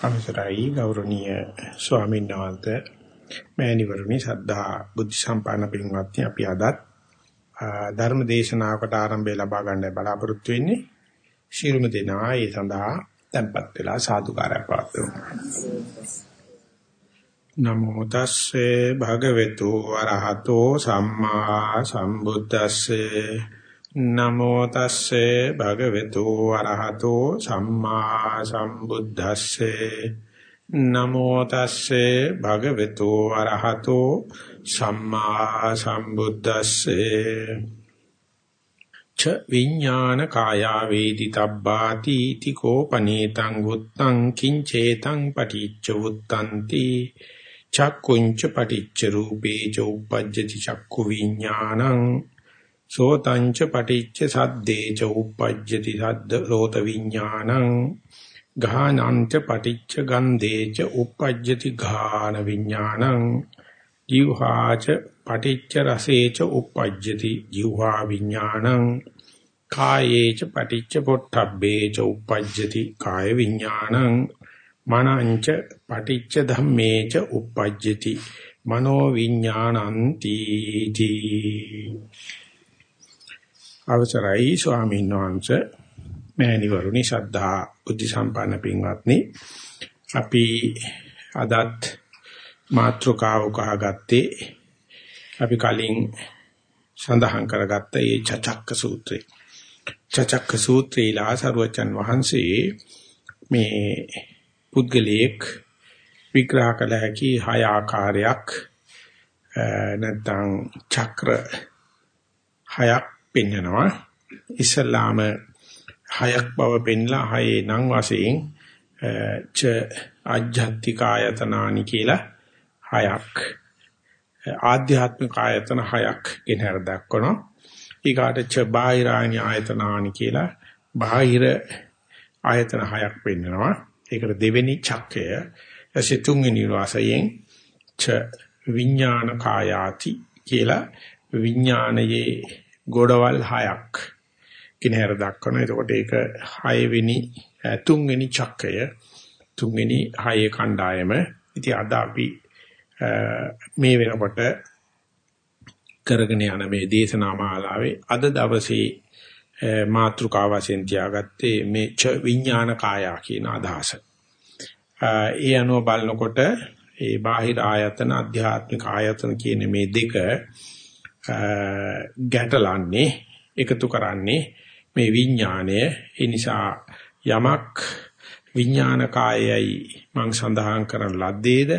අවසරයි ගෞරවනීය ස්වාමීන් වහන්සේ. මෑණිවරණි සද්ධා බුද්ධ සම්පන්න පින්වත්නි අපි අදත් ධර්ම දේශනාවකට ආරම්භය ලබා ගන්න බලාපොරොත්තු වෙන්නේ ශිරුම දෙනා. ඒ සඳහා tempත් වෙලා සාදුකාරය පවත්වමු. නමෝ තස්සේ භගවතු වරහතෝ සම්මා සම්බුද්දස්සේ නමෝ තස්සේ භගවතු අරහතෝ සම්මා සම්බුද්දස්සේ. නමෝ තස්සේ භගවතු අරහතෝ සම්මා සම්බුද්දස්සේ. ච විඥාන කායා වේදි තබ්බාති තිකෝ පනේතං වුත්තං කිංචේතං පටිච්ච වුත්තಂತಿ චක්කුංච පටිච්ච රූපේ ච උපජ්ජති චක්කු විඥානං සෝතංච පටිච්ච සද්දේච උප්පජ්ජති සද්ද රෝත විඥානං ගානංච පටිච්ච ගන්ධේච උප්පජ්ජති ගාන විඥානං ජීවහාච පටිච්ච රසේච උප්පජ්ජති ජීවහා විඥානං කායේච පටිච්ච පොට්ටබ්බේච උප්පජ්ජති කාය විඥානං මනංච පටිච්ච ධම්මේච උප්පජ්ජති මනෝ විඥානಂತಿ තී අවසරයි ස්වාමීන් වහන්සේ. මෑණිවරුනි ශද්ධා බුද්ධ සම්පන්න පින්වත්නි. අපි අදත් මාත්‍රකාව කහගත්තේ අපි කලින් සඳහන් කරගත්ත මේ චචක්ක සූත්‍රය. චචක්ක සූත්‍රයලා සරුවචන් වහන්සේ මේ පුද්ගලයෙක් විග්‍රහ කළ හැකි හය ආකාරයක් නැත්නම් චක්‍ර හයක් පෙන්නනවා. ඉස්ලාම හයක් බව පෙන්ලා හයේ නම් වශයෙන් ච ආධ්‍යාත්මික ආයතනානි කියලා හයක් ආධ්‍යාත්මික ආයතන හයක් ගෙනහැර දක්වනවා. ඊගාට ච බාහිරානි ආයතනානි කියලා බාහිර ආයතන හයක් පෙන්නනවා. ඒකට දෙවෙනි චක්‍රය එසේ තුන්වෙනි වාසයෙන් ච විඥාන කායාති කියලා විඥානයේ ගොඩවල් හයක් කිනහැර දක්වන. එතකොට ඒක 6 වෙනි තුන්වෙනි චක්‍රය තුන්වෙනි හයේ කණ්ඩායම. ඉතින් අද අපි මේ වෙනකොට කරගෙන යන මේ දේශනා මාලාවේ අද දවසේ මාතෘකාව වශයෙන් තියාගත්තේ මේ ච විඥාන කායා කියන අදහස. ඒ අනුව බලනකොට ඒ බාහිර ආයතන අධ්‍යාත්මික ආයතන කියන මේ දෙක ගැටලන්නේ එකතු කරන්නේ මේ විඥාණය. ඒ නිසා යමක් විඥාන කායයයි මං සඳහන් කරන ලද්දේද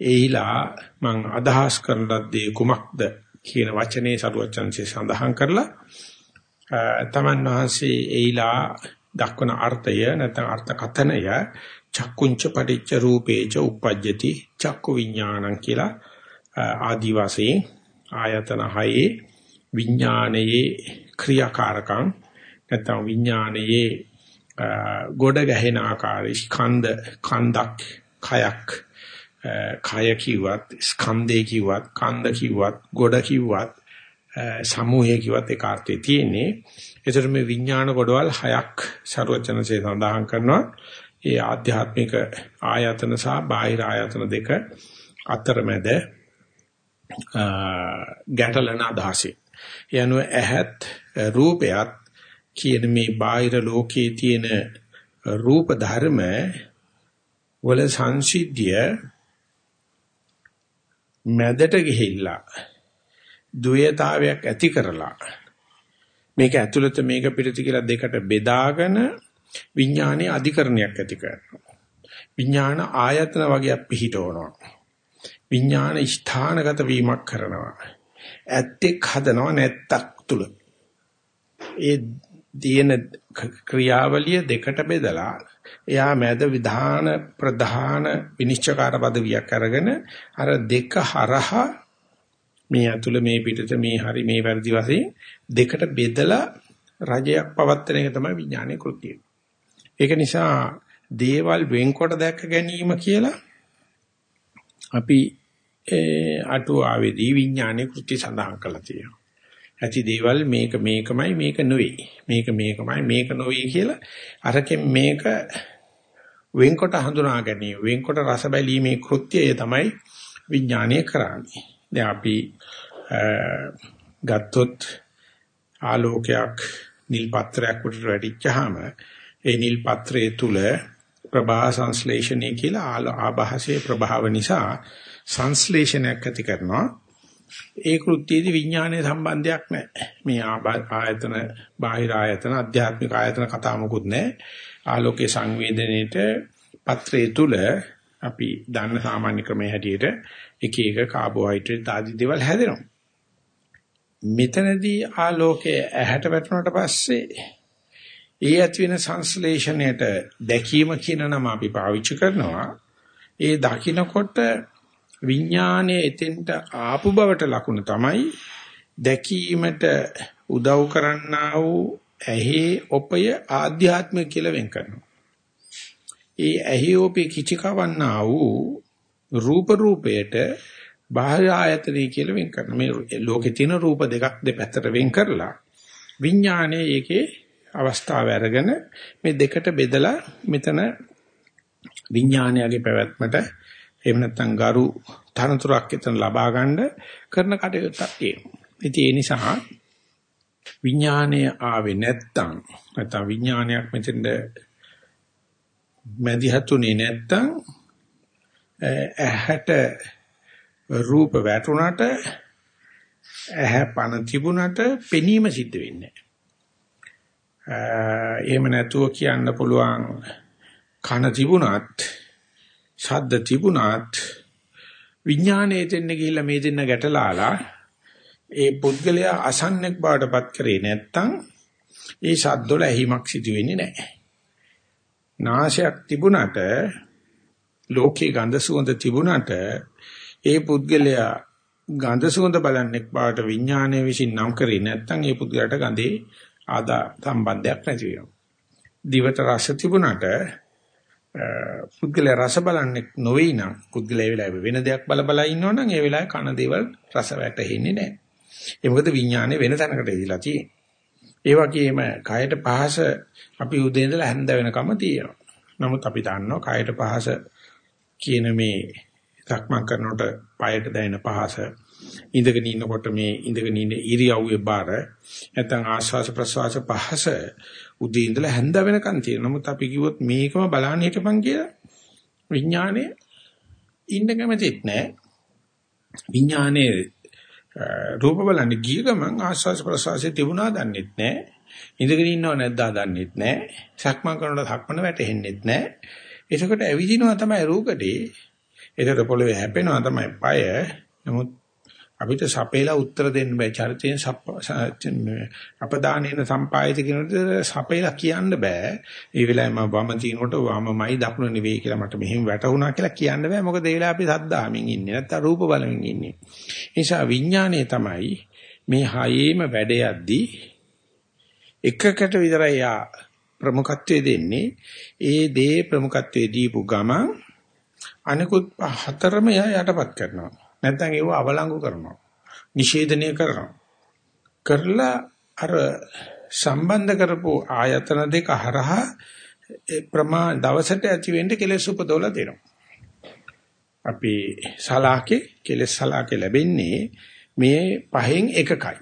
ඒහිලා මං අදහස් කරන ලද්දේ කුමක්ද කියන වචනේ සරුවචන්සේ සඳහන් කරලා තමන් වහන්සේ ඒහිලා දක්වන අර්ථය නැත්නම් අර්ථ කතනය චක්කුංච පටිච්ච රූපේච උප්පජ්ජති චක්කු විඥානං කියලා ආදි වශයෙන් ආයතන හයේ විඥානයේ ක්‍රියාකාරකම් නැත්නම් විඥානයේ ගොඩ ගැහෙන ආකාරي ස්කන්ධ කන්දක් කයක්. කය කිව්වත් ස්කන්ධේ කිව්වත් කන්ද කිව්වත් ගොඩ කිව්වත් සමූහය කිව්වත් ඒ කාර්තේ තියෙන්නේ. ඒතර මේ විඥාන ගොඩවල් හයක් ਸਰවචනසේ සඳහන් කරනවා. ඒ ආධ්‍යාත්මික ආයතන සහ බාහිර ආයතන දෙක අතරමැද ගැටලන අදහසයි. යනුව ඇහත් රූපයත් කියන මේ බාහිර ලෝකයේ තියෙන රූප ධර්ම වල සංසිද්ධිය මැදට ගිහිල්ලා ද්වයතාවයක් ඇති කරලා මේක ඇතුළත මේක පිළිති කියලා දෙකට බෙදාගෙන විඥානයේ අධිකරණයක් ඇති කරනවා. විඥාන ආයතන වගේක් පිහිටවනවා. විඥාන ස්ථානගත වීමක් කරනවා. ඇත්තෙක් හදනව නැත්තක් තුල. ඒ දින ක්‍රියාවලිය දෙකට බෙදලා එයා මැද විධාන ප්‍රධාන විනිශ්චයකාර පදවියක් අරගෙන අර දෙක හරහා මේ අතුල මේ පිටත මේ හරි මේ වැරදි වශයෙන් දෙකට බෙදලා රජයක් පවත්තන එක තමයි විඥානයේ කෘත්‍යය. ඒක නිසා දේවල් වෙන්කොට දැක්ක ගැනීම කියලා අපි අටුවාවේදී විඥානයේ කෘත්‍ය සඳහන් කරලා තියෙනවා. ඇති දේවල් මේක මේකමයි මේක නෙවෙයි. මේක මේකමයි මේක නෙවෙයි කියලා අරකින් මේක වෙන්කොට හඳුනා ගැනීම වෙන්කොට රස බැලීමේ කෘත්‍යය තමයි විඥානය කරන්නේ. දැන් අපි ගත්තොත් ආලෝකයක් නිල් පත්‍රයක් උඩට වැටිච්චාම ඒ නිල් පත්‍රයේ තුල ප්‍රභා සංශ්ලේෂණය කියලා ආභාසයේ ප්‍රභාව නිසා සංශ්ලේෂණයක් ඇති කරනවා. ඒ කෘත්‍යයේදී විඥානයේ සම්බන්ධයක් නැහැ. මේ ආයතන බාහිර ආයතන අධ්‍යාත්මික ආයතන කතා මොකුත් නැහැ. ආලෝකයේ සංවේදනයේට පත්‍රයේ තුල අපි දන්න සාමාන්‍ය ක්‍රමයේ හැටියට එක එක කාබෝහයිඩ්‍රේට් ආදී දේවල් හැදෙනවා. මෙතනදී ආලෝකයේ ඇහැට වැටුණාට පස්සේ ඒ ඇති වෙන සංශ්ලේෂණයට දැකීම කියන නම අපි පාවිච්චි කරනවා. ඒ දකින්නකොට විඥානයේ එතෙන්ට ආපු බවට ලකුණ තමයි දැකීමට උදව් කරන්නා වූ ඇහි ඔපය ආධ්‍යාත්මික කියලා වෙන් කරනවා. ඒ ඇහි ඔපේ කිචිකවන්නා වූ රූප රූපයට බාහිර ආයතනය කියලා වෙන් කරනවා. මේ ලෝකේ තියෙන රූප දෙකක් දෙපැත්තට වෙන් කරලා විඥානයේ ඒකේ අවස්ථාව අරගෙන මේ දෙකට බෙදලා මෙතන විඥානයගේ පැවැත්මට එහෙම නැත්නම් ගරු තනතුරක් එතන ලබා ගන්න කරන කටයුත්තක් තියෙනවා. ඉතින් ඒ නිසා විඥානය ආවේ නැත්තම් නැත්නම් විඥානයක් මෙතෙන්ද මැදිහතුනේ නැත්තම් ඇහැට රූප වැටුණාට ඇහැ පන තිබුණාට පෙනීම සිද්ධ වෙන්නේ නැහැ. එහෙම නැතුව කියන්න පුළුවන් කන තිබුණත් ශබ්ද තිබුණත් විඥානයේ දෙන්න ගිහිල්ලා මේ දෙන්න ගැටලාලා ඒ පුද්ගලයා අසන්නෙක් බවටපත් කරේ නැත්තම් ඒ ශබ්දවල ඇහිමක් සිදු වෙන්නේ නැහැ. නාසයක් තිබුණට ලෝකේ ගඳ සුවඳ තිබුණට ඒ පුද්ගලයා ගඳ සුවඳ බලන්නෙක් බවට විඥානයේ විසින් නම් කරේ නැත්නම් ඒ පුද්ගලයාට ගඳේ ආදා සම්බන්ධයක් නැති වෙනවා. දිවට රස තිබුණාට පුද්ගලයා රස බලන්නේ නොවේ නම් පුද්ගලයා ඒ වෙලාවේ වෙන දෙයක් බල බල ඉන්නවනම් ඒ වෙලාවේ කන දේවල් රස වැටෙන්නේ නැහැ. ඒ මොකද විඥානේ වෙන තැනකට ඉදිලා තියෙන්නේ. ඒ වගේම කයට පහස අපි උදේ ඉඳලා හැන්ද වෙනකම තියෙනවා. නමුත් අපි දන්නවා කයට පහස කියන මේ සක්මන් කරනකොට পায়ට දැනෙන පහස ඉඳගෙන ඉන්නකොට මේ ඉඳගෙන ඉන්න ඉරියව්වේ බාර නැත්නම් ආශ්වාස ප්‍රශ්වාස පහස උදේ ඉඳලා හැන්ද වෙනකන් තියෙන. නමුත් අපි කිව්වොත් මේකම බලන්න හිටපන් කියලා විඥානයේ ඉන්න කැමතිත් නැහැ. විඥානයේ රූප බලන්න ගිය ගමන් ආශ්වාස ප්‍රශ්වාසයේ තිබුණා දන්නෙත් නැහැ. ඉඳගෙන ඉන්නව නැද්දා දන්නෙත් නැහැ. සක්මන් කරනකොට සක්මන වැටෙන්නෙත් නැහැ. එතකොට ඇවිදිනවා තමයි රූකඩේ ඒකට පොළවේ හැපෙනවා තමයි পায়. නමුත් අපිට සපේලා උත්තර දෙන්න බෑ. චරිතයෙන් අපදානේන සම්පායිත කියනකොට සපේලා කියන්න බෑ. ඒ වෙලාවේ මම වම තිනකොට වමමයි දකුණ නෙවෙයි කියලා මට මෙහෙම වැටුණා කියලා කියන්න බෑ. මොකද ඒ වෙලාවේ අපි සද්දාමින් ඉන්නේ. නැත්තම් රූප බලමින් ඉන්නේ. ඒ නිසා විඥානයේ තමයි මේ හයේම වැඩ යද්දී එකකට විතරයි යා ප්‍රමුඛත්වයේ දෙන්නේ. ඒ දේ ප්‍රමුඛත්වයේ දීපු ගමන් අනිකුත් හතරම එයා යටපත් කරනවා. නැත්නම් ඒව අවලංගු කරනවා. නිෂේධනය කරනවා. කරලා අර සම්බන්ධ කරපු ආයතන දෙක හරහා ප්‍රමා දවසට ඇති වෙන්න කෙලෙස් උපදවලා දෙනවා. අපි සලාකේ කෙලෙස් සලාකේ ලැබෙන්නේ මේ පහෙන් එකකයි.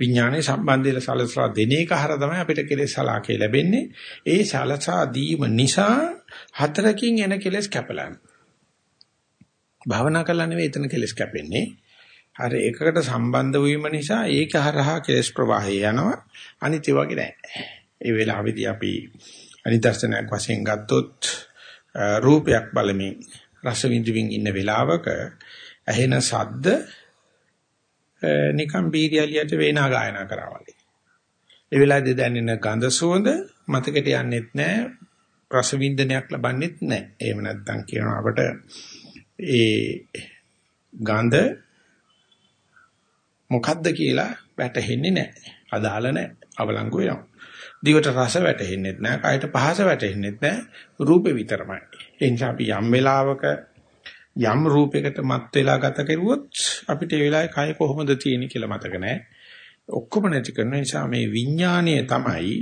විඥානයේ සම්බන්ධය සලසලා දෙන එක හර තමයි අපිට කෙලෙස් සලාකේ ලැබෙන්නේ. ඒ සලසා දීම නිසා හතරකින් එන කෙලෙස් කැපලන. භාවනා කළා නෙවෙයි එතන කෙලෙස් කැපෙන්නේ. අර එකකට සම්බන්ධ වීම නිසා ඒක හරහා කෙලෙස් ප්‍රවාහය යනවා. අනිත් ඒ වගේ නෑ. ඒ වෙලාවේදී අපි අනිදර්ශනයක් වශයෙන් ගත්තොත් රූපයක් බලමින් රස විඳින්මින් ඉන්න වෙලාවක ඇහෙන ශබ්ද නිකම් බීරියලියට වේනා ගායනා කරා වගේ. ඒ වෙලාවේදී දැනෙන ගඳ සුවඳ මතකයට යන්නෙත් නැහැ. රස වින්දනයක් ලබන්නෙත් නැහැ. එහෙම නැත්නම් කියනවා අපට ඒ ගඳ මොකද්ද කියලා වැටහෙන්නේ නැහැ. අදාළ නැහැ. අවලංගු වෙනවා. දිවට රස වැටෙන්නෙත් නැහැ. කයට පහස වැටෙන්නෙත් නැහැ. රූපේ විතරමයි. ඒ නිසා අපි යම් වෙලාවක යම් රූපයකට මත් වෙලා ගත කෙරුවොත් අපිට ඒ වෙලාවේ කය කොහොමද තියෙන්නේ කියලා මතක නැහැ. ඔක්කොම නැති කරන නිසා මේ විඥාණය තමයි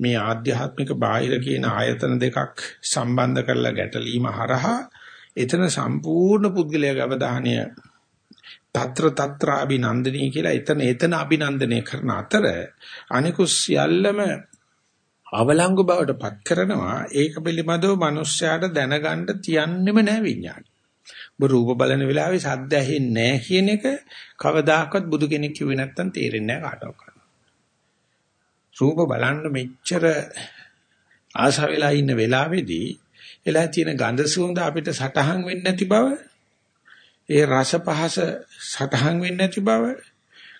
මේ ආධ්‍යාත්මික බාහිර කියන ආයතන දෙකක් සම්බන්ධ කරලා ගැටලීම හරහා එතන සම්පූර්ණ පුද්ගලයාගේ අවධානය తත්‍ර తත්‍ර අභිනන්දනී කියලා එතන එතන අභිනන්දනය කරන අතර අනිකුත් සියල්ලම අවලංගු බවට පත් කරනවා ඒක පිළිබඳව මිනිස්යාට දැනගන්න තියන්නෙම නැහැ විඥානය. ඔබ රූප බලන වෙලාවේ සද්ද ඇහෙන්නේ නැහැ කියන එක කවදාකවත් බුදු කෙනෙක් කිව්වේ නැත්තම් තේරෙන්නේ නැහැ කාටවත්. රූප බලන්න මෙච්චර ආශ වෙලා ඉන්න වෙලාවේදී එලා තියෙන ගඳ සුවඳ අපිට සටහන් වෙන්නේ නැති බව ඒ රස පහස සටහන් වෙන්නේ නැති බව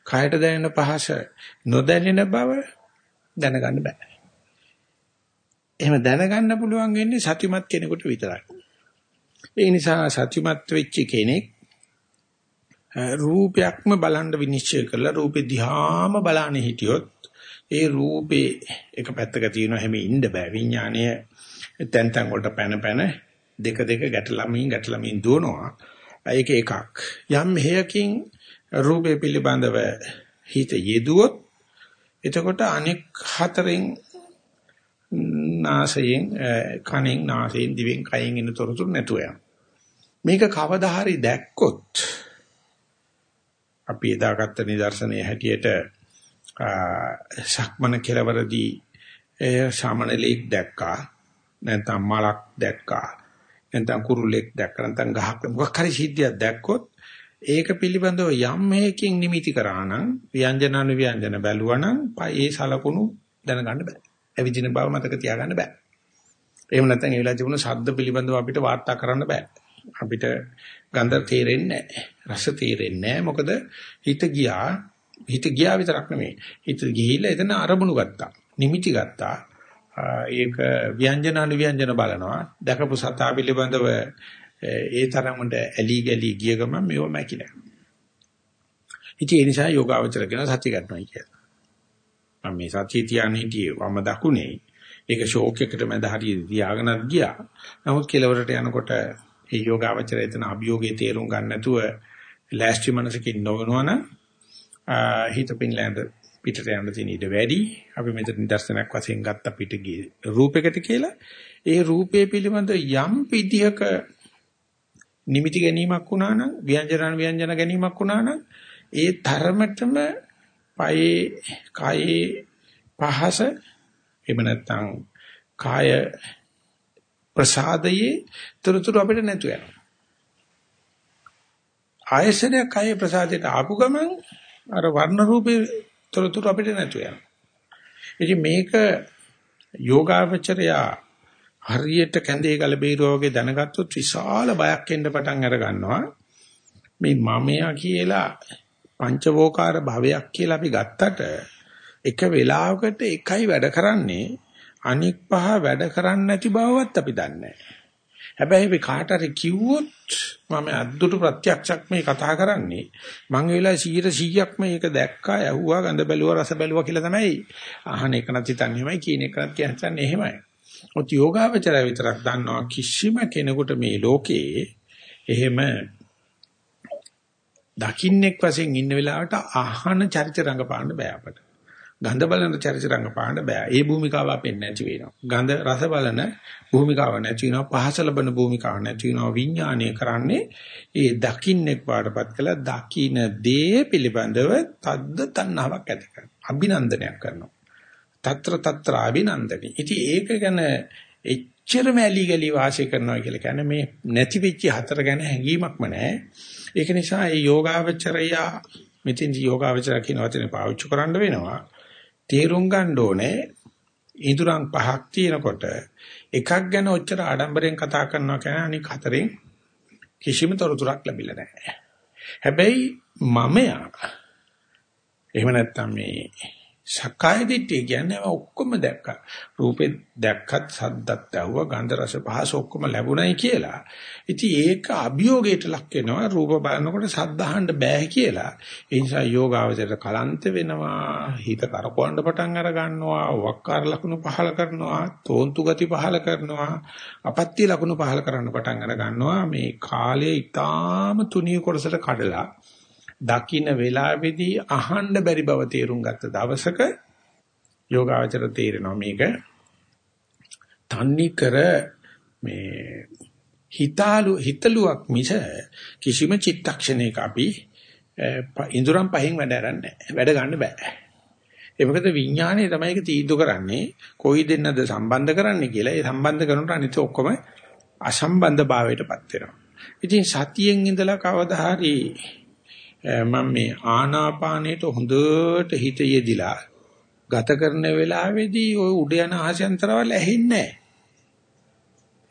කයට දැනෙන පහස නොදැනෙන බව දැනගන්න බෑ. එහෙම දැනගන්න පුළුවන් වෙන්නේ සතිමත් කෙනෙකුට විතරයි. ඒ නිසා සතිමත් වෙච්ච කෙනෙක් රූපයක්ම බලන්න විනිශ්චය කරලා රූපේ දිහාම බලන්නේ හිටියොත් ඒ රූපේ එක පැත්තක තියෙන හැම ඉන්න බෑ විඥානය තැන් තැන් වලට පැන පැන දෙක දෙක ගැටලමින් ගැටලමින් දුවනවා. ඒක එකක්. යම් හේයකින් රූපේ පිළිබඳව හිත යෙදුවොත් එතකොට අනෙක් හතරෙන් නාසයෙන් කනෙන් නාසයෙන් දිවෙන් කයෙන් එන තොරතුරු නැතුව යනවා. මේක කවදා හරි දැක්කොත් අපි එදාගත්ත නිදර්ශනයේ හැටියට සක්මන කෙලවරදී ඒ සාමනලෙක් දැක්කා. නැත්නම් මලක් දැක්කා නැත්නම් කුරුල්ලෙක් දැක්කා නැත්නම් ගහක් මොකක් හරි සිද්ධියක් දැක්කොත් ඒක පිළිබඳව යම් හේකින් නිමිති කරා නම් ව්‍යංජන අනුව්‍යංජන බැලුවා නම් ඒ සලකුණු දැනගන්න බෑ. එවිදින බව මතක තියාගන්න බෑ. එහෙම නැත්නම් ඒ වෙලාවේ තිබුණ ශබ්ද පිළිබඳව අපිට වාර්තා කරන්න බෑ. අපිට ගන්ධ තේරෙන්නේ නැහැ. රස තේරෙන්නේ නැහැ. මොකද හිත ගියා. හිත ගියා විතරක් නෙමෙයි. හිත ගිහිල්ලා එතන අරමුණු ගත්තා. නිමිති ගත්තා. ඒක ව්‍යංජන අනුව්‍යංජන බලනවා. දැකපු සතා පිළිබඳව ඒ තරමට ඇලි ගලි ගිය ගමන් මේව මැකිලා. ඉතින් ඒ නිසා යෝගාවචර කියන සත්‍ය ගන්නවයි කියලා. මම මේ සත්‍ය තියන්නේ හිටියේ වම දකුණේ. ඒක ෂෝක් එකට මැද හරියට තියාගෙනත් ගියා. නමුත් කෙලවරට යනකොට ඒ යෝගාවචරය එතන අභියෝගයේ තේරුම් ගන්න නැතුව ලෑස්ති මනසකින් නොවනවනම් හිත පින්ලෑන්ඩ පිටට යන්න තියෙන ඉඩ වැඩි. අපි මෙතන නිදර්ශනයක් වශයෙන් ගත්ත පිට ගියේ රූපයකට කියලා. ඒ රූපේ පිළිබඳ යම් පිටියක නිමිති ගැනීමක් වුණා නම් ව්‍යංජන ව්‍යංජන ගැනීමක් වුණා නම් ඒ ධර්මතම පයේ කායේ පහස එහෙම නැත්නම් කාය ප්‍රසාදයේ තොරතුරු අපිට නැතු වෙනවා. ආයසනයක් කායේ ප්‍රසාදයට ආපු ගමන් අර වර්ණ රූපේ තොරතුරු අපිට නැතු වෙනවා. ඉතින් මේක යෝගාවචරයා හරියට කැඳේ ගල බේරුවා වගේ දැනගත්තොත් විශාල බයක් එන්න පටන් අර ගන්නවා. මේ මමයා කියලා පංචවෝකාර භවයක් කියලා අපි ගත්තට එක වෙලාවකට එකයි වැඩ කරන්නේ අනික් පහ වැඩ කරන්නේ නැති බවවත් අපි දන්නේ හැබැයි අපි කාට හරි කිව්වොත් මම අද්දුට ප්‍රත්‍යක්ෂක් මේ කතා කරන්නේ මං වෙලාවේ 100%ක් මේක දැක්කා ඇහුවා ගඳ බැලුවා රස බැලුවා කියලා තමයි අහන එක නැති තන්නේ එහෙමයි කියන එක නැති කියන්නේ එහෙමයි. ඔත් යෝගාවචරය විතරක් දන්නවා කිසිම කෙනෙකුට මේ ලෝකේ එහෙම දකින්නෙක් වශයෙන් ඉන්න වෙලාවට අහන චරිත රංගපාන්න බෑ අපට. ගඳ බලන චරිත රංගපාන්න බෑ. ඒ භූමිකාව අපෙන් නැති වෙනවා. ගඳ රස බලන භූමිකාව නැති වෙනවා. පහස ලබන භූමිකාව නැති වෙනවා. විඥානය කරන්නේ ඒ දකින්නෙක් පාඩපත් කළ දකින්න දේ පිළිබඳව තද්ද තණ්හාවක් ඇති කරනවා. අභිනන්දනයක් කරනවා. తත්‍ර తත්‍ර අභිනන්දනි. ඉතින් ඒක ගැන එච්චරම ඇලි ගලි වාසය කරනවා කියලා කියන්නේ මේ නැති වෙච්ච හතර ගැන හැඟීමක්ම නැහැ. ඒක නිසා මේ යෝගාවචරය මෙතෙන්දි යෝගාවචර කියන වචනේ පාවිච්චි කරන්න වෙනවා. තේරුම් ගන්න ඕනේ ඉඳුරන් පහක් තියෙනකොට එකක් ගැන ඔච්චර ආඩම්බරෙන් කතා කරනවා කියන අනික හතරෙන් කිසිම තොරතුරක් ලැබිලා නැහැ. හැබැයි මමයා එහෙම නැත්නම් මේ සක්කාය දිට්ඨිය කියන්නේ ඔක්කොම දැක්කා. රූපේ දැක්කත් සද්දත් ඇහුවා ගන්ධ රස පහස ඔක්කොම ලැබුණයි කියලා. ඉතින් ඒක අභියෝගයට ලක් වෙනවා රූප බලනකොට සද්ද අහන්න බෑ කියලා. ඒ නිසා යෝගාවචරයට කලන්ත වෙනවා. හිත කරකවන්න පටන් අර ගන්නවා. වක්කාර ලකුණු පහල කරනවා. තෝන්තු ගති පහල කරනවා. අපත්‍ය ලකුණු පහල කරන්න පටන් අර ගන්නවා. මේ කාලයේ ඊටාම තුනී කොටසට කඩලා දකින්න වෙලාවේදී අහන්න බැරි බව තේරුම් ගත්ත දවසක යෝගාචර තේරෙනවා මේක තන්නි කර මේ හිතාලු හිතලුවක් මිස කිසිම චිත්තක්ෂණයක අපි ඉඳුරම් පහෙන් වැඩ කරන්නේ වැඩ ගන්න බෑ. ඒ මොකද විඥානය තමයි ඒක තීන්දුව කරන්නේ කොයි දෙන්නද සම්බන්ධ කරන්නේ කියලා. ඒ සම්බන්ධ කරනකොට අනිත් ඔක්කොම අසම්බන්ධ භාවයටපත් වෙනවා. ඉතින් සතියෙන් ඉඳලා කවදා හරි මම මේ ආනාපානයට හොඳට හිත යෙදිලා ගත කරන වෙලාවේදී ওই උඩ යන ආශයන්තරවල ඇහෙන්නේ නැහැ.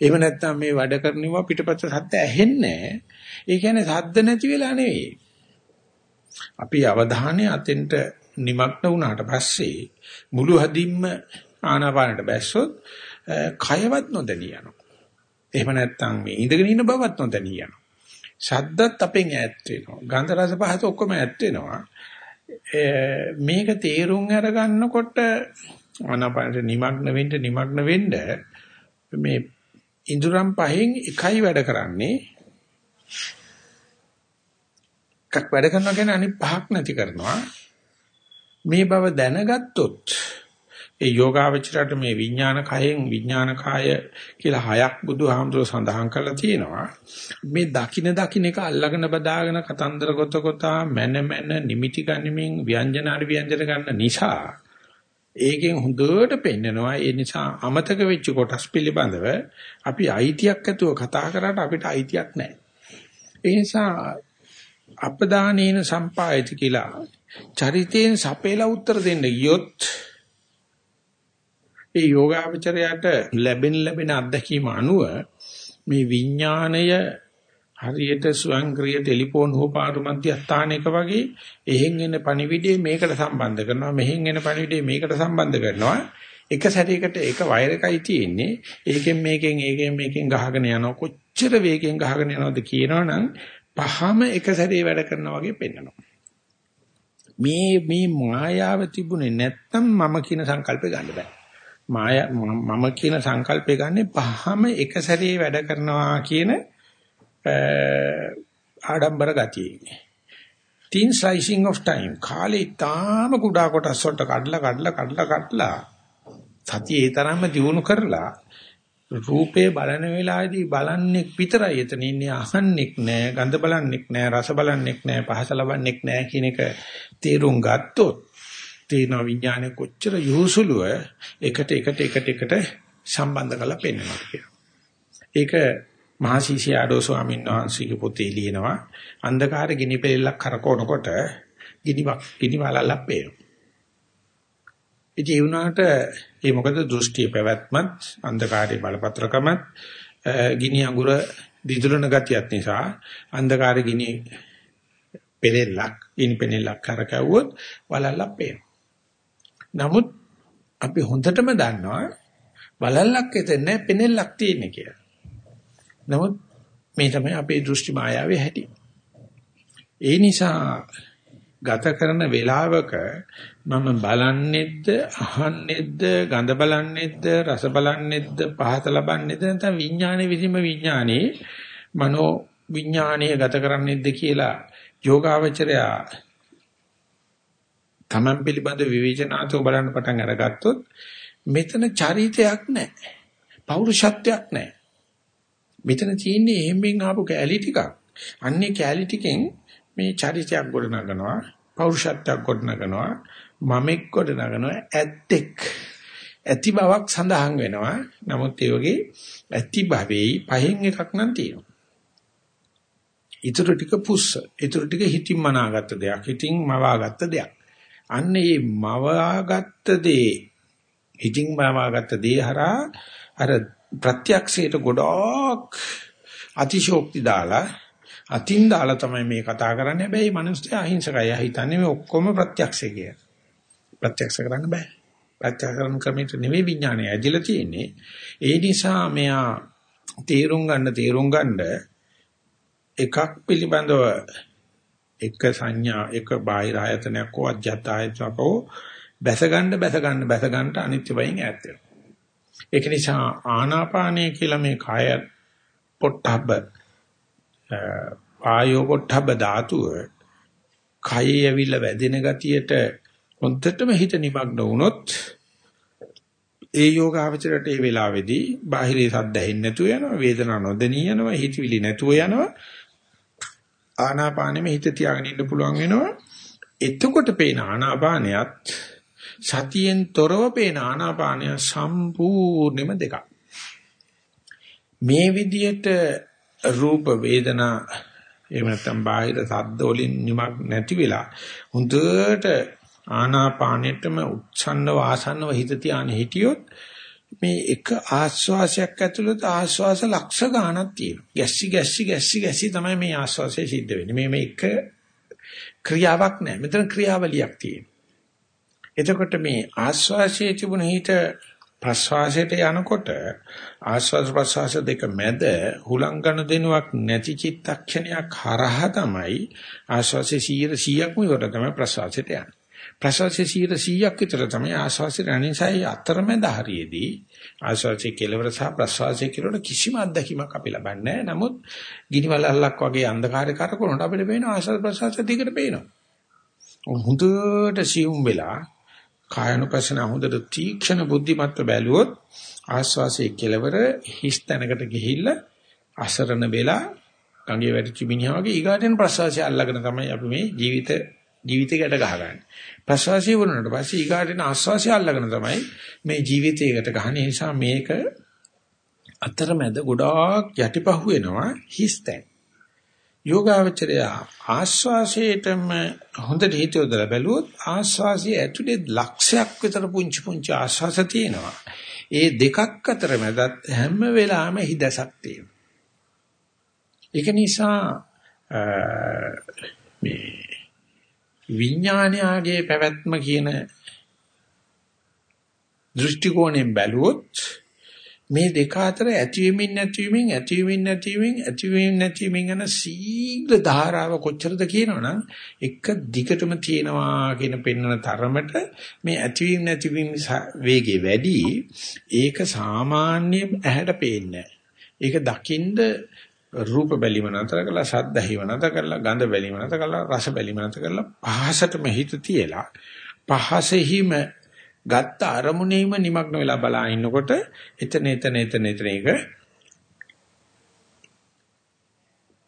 එහෙම නැත්නම් මේ වැඩ කරනවා පිටපත සද්ද ඇහෙන්නේ නැහැ. ඒ කියන්නේ සද්ද නැති වෙලා නෙවෙයි. අපි අවධානය අතෙන්ට নিমগ্ন වුණාට පස්සේ මුළු හදින්ම ආනාපානට බැස්සොත් කයවත් නොදැනී යනවා. එහෙම නැත්නම් මේ ඉඳගෙන ඉන්න බවත් නොදැනී යනවා. ශබ්දත් අපෙන් ඈත් වෙනවා. ගන්ධ රස පහස ඔක්කොම ඈත් වෙනවා. මේක තේරුම් අරගන්නකොට ආනාපානට নিমগ্ন වෙන්න নিমগ্ন වෙන්න මේ ඉඳුරම් පහෙන් එකයි වැඩ කරන්නේ එකක් වැඩ කරනවා කියන්නේ අනිත් පහක් නැති කරනවා මේ බව දැනගත්තොත් ඒ යෝගාවචරයට මේ විඥාන කයෙන් විඥාන කාය කියලා හයක් බුදුහාමුදුරුවෝ සඳහන් කරලා තියෙනවා. මේ දකින දකින එක අල්ලගෙන බදාගෙන කතන්දර ගොත ගොතා මන මන නිමිති ගනිමින් ව්‍යංජන හරි ව්‍යංජන ගන්න නිසා ඒකෙන් හොඳට පෙන්නනවා ඒ නිසා අමතක වෙච්ච කොටස් පිළිබඳව අපි අයිතියක් ඇතුව කතා කරාට අපිට අයිතියක් නැහැ. ඒ නිසා අපදානේන සම්පායති කියලා චරිතයෙන් සපේලා උත්තර දෙන්න ගියොත් ඒ යෝගාවචරයට ලැබෙන ලැබෙන අත්දැකීම අනුව මේ විඥාණය හරියට ස්වයංක්‍රීය ටෙලිෆෝන් හෝපාරු මධ්‍යස්ථානයක වගේ එහෙන් එන පණිවිඩය මේකට සම්බන්ධ කරනවා මෙහෙන් එන පණිවිඩය මේකට සම්බන්ධ කරනවා. එක සැරයකට එක වයර් එකයි තියෙන්නේ. ඒකෙන් මේකෙන් ඒකෙන් මේකෙන් ගහගෙන යනවා. කොච්චර වේගෙන් ගහගෙන යනවද කියනවනම් පහම එක සැරේ වැඩ කරනවා වගේ පෙන්වනවා මේ මේ මායාව තිබුණේ නැත්තම් මම කියන සංකල්පය ගන්න බෑ. මාය මම කියන සංකල්පය ගන්නෙ පහම එක සැරේ වැඩ කරනවා කියන ආඩම්බර ගතියේ. thin slicing of time කාලේ තාම කුඩා කොටස් වලට කඩලා කඩලා කඩලා කඩලා සතිය ඒ තරම්ම දියුණු කරලා රූපේ බලන වෙලාවේදී බලන්නෙක් විතරයි එතන ඉන්නේ අහන්නෙක් නෑ ගඳ බලන්නෙක් නෑ රස බලන්නෙක් නෑ පහස ලබන්නෙක් නෑ කියන එක තේරුම් ගත්තොත් තේන විඥානය කොච්චර යොහුසුලුව එකට එකට එකට එකට සම්බන්ධ කරලා පෙන්වනවා කියලා. ඒක මහසීසි ආඩෝ ස්වාමීන් වහන්සේගේ පොතේ ලියනවා අන්ධකාරේ ගිනි පෙලෙල්ලක් කරකවනකොට ගිනිවක් ගිනි වලල්ලක් පේනවා. ඉතින් ඒ වුණාට ඒ මොකද දෘෂ්ටි පැවැත්මත් අන්ධකාරයේ බලපත්‍රකමත් ගිනි අඟුර දිදුලන ගතියත් නිසා අන්ධකාරේ ගිනි පෙලෙල්ලක් ගිනි පෙලෙල්ලක් කරකවුවොත් වලල්ලක් පේනවා. නමුත් අපි හොඳටම දන්නවා වලල්ලක් එතන පෙනෙල්ලක් තියෙන කියලා. නමුත් මේ තමයි අපේ දෘෂ්ටි මායාවේ හැටි. ඒ නිසා ගත කරන වේලාවක මම බලන්නේද්ද අහන්නේද්ද ගඳ බලන්නේද්ද රස බලන්නේද්ද පහත ලබන්නේද්ද නැත්නම් විඥානයේ විසීම විඥානයේ මනෝ විඥානීය ගත කරන්නේද්ද කියලා යෝගාවචරයා Taman පිළිබඳ විවේචනාත්මක බලන්න පටන් අරගත්තොත් මෙතන චරිතයක් නැහැ. පෞරුෂත්වයක් නැහැ. මෙතන තියෙන්නේ එහෙම්ෙන් ආපු කැලී ටිකක්. අන්නේ කැලී ටිකෙන් මේ චරිතයක් ගොඩනගනවා, පෞරුෂත්වයක් ගොඩනගනවා, මමෙක් ගොඩනගනවා, ඇත්තෙක්. ඇති බවක් සඳහන් වෙනවා. නමුත් ඒ වගේ ඇති භවෙයි පහෙන් එකක් නම් තියෙනවා. ඊටු ටික පුස්ස. ඊටු ටික හිතින් මනාගත්ත දෙයක්. හිතින් මවාගත්ත දෙයක්. අන්න මේ මවාගත්ත දේ හිතින් මවාගත්ත දේ හරහා අර ප්‍රත්‍යක්ෂයට ගොඩක් අතිශෝක්ති දාලා අතින් දාලා තමයි මේ කතා කරන්නේ. හැබැයි මිනිස්සු අහිංසකයි. හිතන්නේ මේ ඔක්කොම ප්‍රත්‍යක්ෂය කියලා. ප්‍රත්‍යක්ෂ කරන්න බෑ. ප්‍රත්‍යක්ෂ කරන ක්‍රමයට නෙවෙයි විඥානය ඇදිලා තියෙන්නේ. ඒ නිසා මෙයා තේරුම් ගන්න තේරුම් ගන්න එකක් පිළිබඳව එක සංඥා එක බාහිර ආයතනයක් හෝ අධ්‍යාත්ම ආයතනයක් හෝ බැස ගන්න බැස ගන්න බැස ගන්නට අනිත්‍ය වයින් ඈත් වෙනවා. ඒක නිසා ආනාපානය කියලා මේ කාය පොට්ටබ්බ ආයෝ පොට්ටබ්බ ධාතුව කයේ ඇවිල්ලා වැදෙන ගතියට හොන්දටම හිත නිමග්න වුණොත් ඒ යෝගාවචරයට ඒ වෙලාවේදී බාහිරේ සද්ද ඇහෙන්නේ නැතුව යනවා වේදනාව නොදෙනී යනවා හිතවිලි නැතුව යනවා ආනාපානෙම හිත තියාගෙන ඉන්න පුළුවන් වෙනවා. එතකොට පේන ආනාපානයත් සතියෙන් තොරව පේන ආනාපානය සම්පූර්ණයෙන්ම දෙකක්. මේ විදිහට රූප වේදනා එහෙම නැත්නම් බාහිර සද්ද වලින් නිමක් නැති වෙලා හොඳට ආනාපානෙටම උච්ඡන්න වාසන්නව හිත තියාන හිටියොත් මේ එක ආස්වාසයක් ඇතුළත ආස්වාස ලක්ෂ ගණනක් තියෙනවා. ගැස්සි ගැස්සි ගැස්සි ගැස්සි තමයි මේ ආස්වාසය සිද්ධ වෙන්නේ. මේ මේක ක්‍රියාවක් නෑ. මෙතන ක්‍රියාවලියක් තියෙනවා. එතකොට මේ ආස්වාසයේ තිබුණ හිත ප්‍රස්වාසයට යනකොට ආස්වාද ප්‍රස්වාස දෙක මැද හුලංගන දෙනුවක් නැති චිත්තක්ෂණයක් හරහා තමයි ආස්වාසේ 100%ක්ම ඉවර තමයි ප්‍රස්වාසයට යන්නේ. ප්‍රස්වාසයේ 100%ක් විතර තමයි ආස්වාසේ රණිසයි අතරමැද හරියේදී ආස්වාසේ කෙලවර සහ ප්‍රස්වාසයේ කෙලවර කිසිම අත්දැකීමක් අපි ලබන්නේ නැහැ. නමුත් ගිනිවලල්ලක් වගේ අන්ධකාරය කරකවනට අපිට පේන ආස්වාද ප්‍රස්වාස දිගට පේනවා. හුදුට සියුම් වෙලා කායනුපස්සන හොඳට තීක්ෂණ බුද්ධිමත්ව බැලුවොත් ආස්වාසයේ කෙලවර හිස් තැනකට ගිහිල්ලා අසරණ වෙලා ගඟේ වැටිච්ච මිනිහා වගේ ඊගාටෙන් ප්‍රසවාසය අල්ලගෙන තමයි අපි මේ ජීවිත ජීවිතයකට ගහගන්නේ. ප්‍රසවාසය වුණාට පස්සේ ඊගාටෙන් ආස්වාසය අල්ලගෙන තමයි මේ ජීවිතයකට ගහන නිසා මේක අතරමැද ගොඩාක් යටිපහුව වෙනවා හිස් තැන්. යෝගාවචරය ආස්වාසයේටම හොඳට හිත යොදලා බැලුවොත් ආස්වාසිය ඇතුලේ ලක්ෂයක් විතර පුංචි පුංචි ආස්වාස තියෙනවා. ඒ දෙකක් අතර මැදත් හැම වෙලාවෙම හිදසක් තියෙනවා. ඒක නිසා මේ විඥානයාගේ පැවැත්ම කියන දෘෂ්ටි කෝණයෙන් බැලුවොත් මේ දෙක අතර ඇතිවීමින් නැතිවීමෙන් ඇතිවීමින් නැතිවීමෙන් ඇතිවීමින් නැතිවීමෙන් යන සීඝ්‍ර ධාරාව කොච්චරද කියනවනම් එක දිගටම තියෙනවා කියන පෙන්වන තරමට මේ ඇතිවීම නැතිවීම වේගය වැඩි. ඒක සාමාන්‍ය ඇහැට පේන්නේ ඒක දකින්ද රූප බැලීම නතර කරලා ශබ්ද ඇහිව නතර කරලා ගඳ බැලීම නතර කරලා රස බැලීම නතර කරලා පහසටම හිත තියලා පහසෙහිම ගත්ත අරමුණේම নিমগ্ন වෙලා බලා ඉන්නකොට එතන එතන එතන එතන එක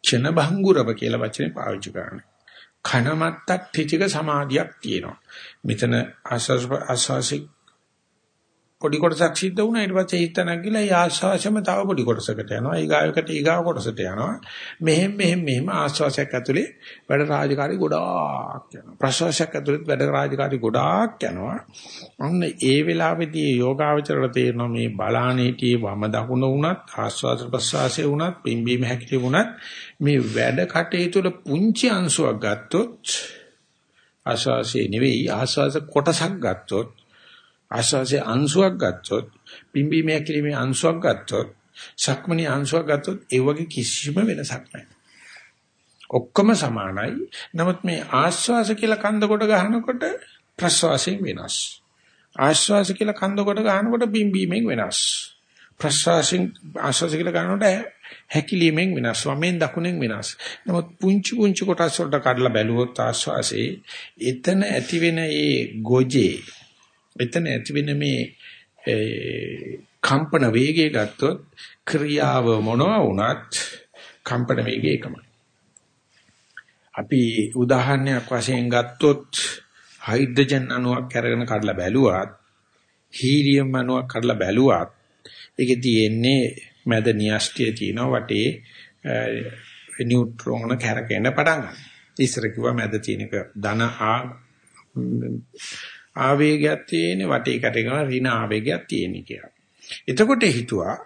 චන භංගුරව කියලා වචනේ පාවිච්චි කරන්නේ. කනමත්තක් ඨිතික සමාධියක් තියෙනවා. මෙතන ආස්වාස් ආස්වාසික පොඩි කොටසක් සිද්ධ වුණා. ඊට පස්සේ හිතනක් ගිලා ඒ ආශ්වාසයම තව පොඩි කොටසකට යනවා. ඊගායකට ඊගාව කොටසට යනවා. මෙහෙම මෙහෙම මෙහෙම ආශ්වාසයක් ඇතුලේ වැඩ රාජකාරී ගොඩාක් යනවා. ප්‍රශ්වාසයක් ඇතුලේ වැඩ රාජකාරී ගොඩාක් යනවා. අන්න ඒ වෙලාවේදී යෝගාවචරයට තේරෙනවා මේ බලානීටි වම දකුණ වුණත් ආශ්වාස ප්‍රශ්වාසය වුණත් පිම්බීම හැකිලි වුණත් මේ වැඩ කටයුතු වල පුංචි අංශුවක් ගත්තොත් ආශ්වාසයේ නෙවෙයි ආශ්වාස කොටසක් ගත්තොත් ආශ්වාසයේ අංශුවක් ගත්තොත් පිම්බීමේ කිරීමේ අංශුවක් ගත්තොත් සක්මණේ අංශුවක් ගත්තොත් ඒ වගේ කිසිම වෙනසක් නැහැ. ඔක්කොම සමානයි. නමුත් මේ ආශ්වාස කියලා කන්ද කොට ගන්නකොට ප්‍රශ්වාසයෙන් වෙනස්. ආශ්වාස කියලා කන්ද කොට ගන්නකොට පිම්බීමෙන් වෙනස්. ප්‍රශ්වාසයෙන් ආශ්වාස කියලා ගන්නකොට හැකිලීමෙන් වෙනස්. වමෙන් දකුණෙන් වෙනස්. නමුත් පුංචි පුංචි කොටස් වලට කඩලා බැලුවොත් ආශ්වාසයේ එතන ඇති වෙන ඒ ගොජේ එතන ඇතිවෙන මේ කම්පන වේගය ගත්තොත් ක්‍රියාව මොනවා වුණත් කම්පන වේගය එකමයි. අපි උදාහරණයක් වශයෙන් ගත්තොත් හයිඩ්‍රජන් අණුවක් අරගෙන කඩලා බැලුවත් හීලියම් අණුවක් කඩලා බැලුවත් ඒකේ තියෙන්නේ මැද නියස්ටිය තියෙනවා වටේ නියුට්‍රෝන කැරකෙන්න පටන් ගන්නවා. ඉස්සර කිව්වා මැද තියෙනක ධන ආ ආවේගයක් තියෙන වටේ කට කරන ඍණ ආවේගයක් තියෙන කියලා. එතකොට හිතුවා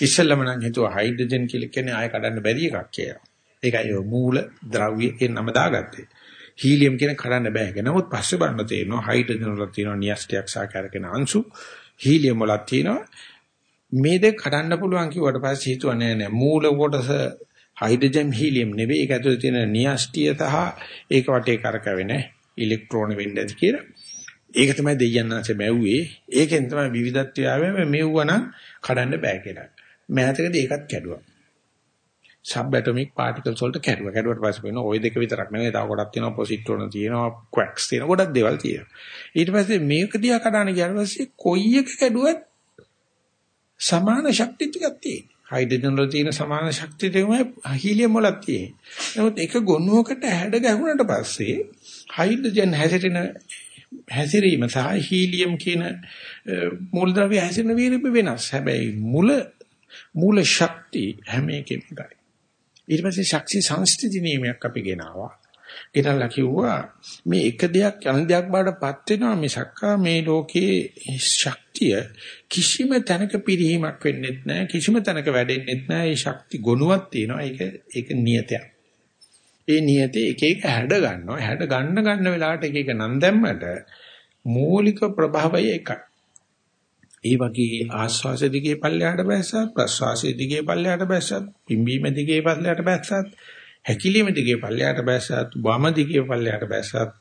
ඉස්සෙල්ලම නම් හිතුවා හයිඩ්‍රජන් කියලා කියන්නේ ආය කඩන්න බැරි එකක් කියලා. ඒකයි මූල ද්‍රව්‍ය කියන නම දාගත්තේ. හීලියම් කියන කඩන්න බෑ කියලා. නමුත් පස්සේ බලන්න තේරෙනවා හයිඩ්‍රජන් වල තියෙනවා නියස්ටියක් සාකාරකන අංශු හීලියම් වල තියෙනවා මේ දෙක කඩන්න පුළුවන් කිව්වට පස්සේ හිතුවා නෑ නෑ මූල කොටස හයිඩ්‍රජන් හීලියම් නෙවෙයි ඒක ඇතුලේ තියෙන නියස්ටිය සහ ඒක වටේ කරකවෙන්නේ ඉලෙක්ට්‍රෝන වෙන්න ඇති කියලා. ඒක තමයි දෙයයන්ාංශ මැව්වේ. ඒකෙන් තමයි විවිධත්වය ආවේ මෙව්වනම් කඩන්න බෑ කියලා. මෑතකදී ඒකත් කැඩුවා. සබ් ඇටොමික් පාටිකල්ස් වලට කැඩුවා. කැඩුවට පස්සේ වෙන ওই දෙක විතරක් නෙවෙයි තව ගොඩක් තියෙනවා පොසිට්‍රෝන තියෙනවා ක්වැක්ස් තියෙනවා ගොඩක් දේවල් තියෙනවා. ඊට පස්සේ මේක දිහා කඩන ගියාට පස්සේ කොයි එක කැඩුවත් සමාන ශක්තිය ටිකක් තියෙනවා. හයිඩ්‍රජන් වල තියෙන සමාන ශක්තිය තමයි හීලියම් වල තියෙන්නේ. නමුත් එක ගොනුවකට හැඩ ගැහුනට පස්සේ හයිඩ්‍රජන් හැසිරෙන හැසිරීම සහ හීලියම් කියන මූලද්‍රව්‍ය හැසිරෙන වීර්ය වෙනස්. හැබැයි මුල මූල ශක්තිය හැම එකෙම එකයි. ඊට පස්සේ ශක්ති සංස්කෘති නියමයක් අපි ගෙනාවා. ගෙනල්ලා කිව්වා මේ එක දෙයක් අනිත් දෙයක් බාටපත් වෙනවා මිසක් මේ ලෝකයේ ශක්තිය කිසිම තැනක පිරීමක් වෙන්නේ නැහැ කිසිම තැනක වැඩෙන්නේ නැහැ ඒ ශක්ති ගොනුවක් තියෙනවා ඒක ඒක නියතයක් ඒ නියතේ එක එක හැඩ ගන්නවා. හැඩ ගන්න ගන්න වෙලාවට එක එක නම් දැම්මට මූලික ප්‍රභාවය එකයි. ඒ වගේ ආස්වාස දිගේ පල්ලයට බැස්සත් ප්‍රස්වාස දිගේ පල්ලයට බැස්සත් පිම්බීම දිගේ පල්ලයට බැස්සත් හැකිලිම දිගේ පල්ලයට බැස්සත් වම දිගේ පල්ලයට බැස්සත්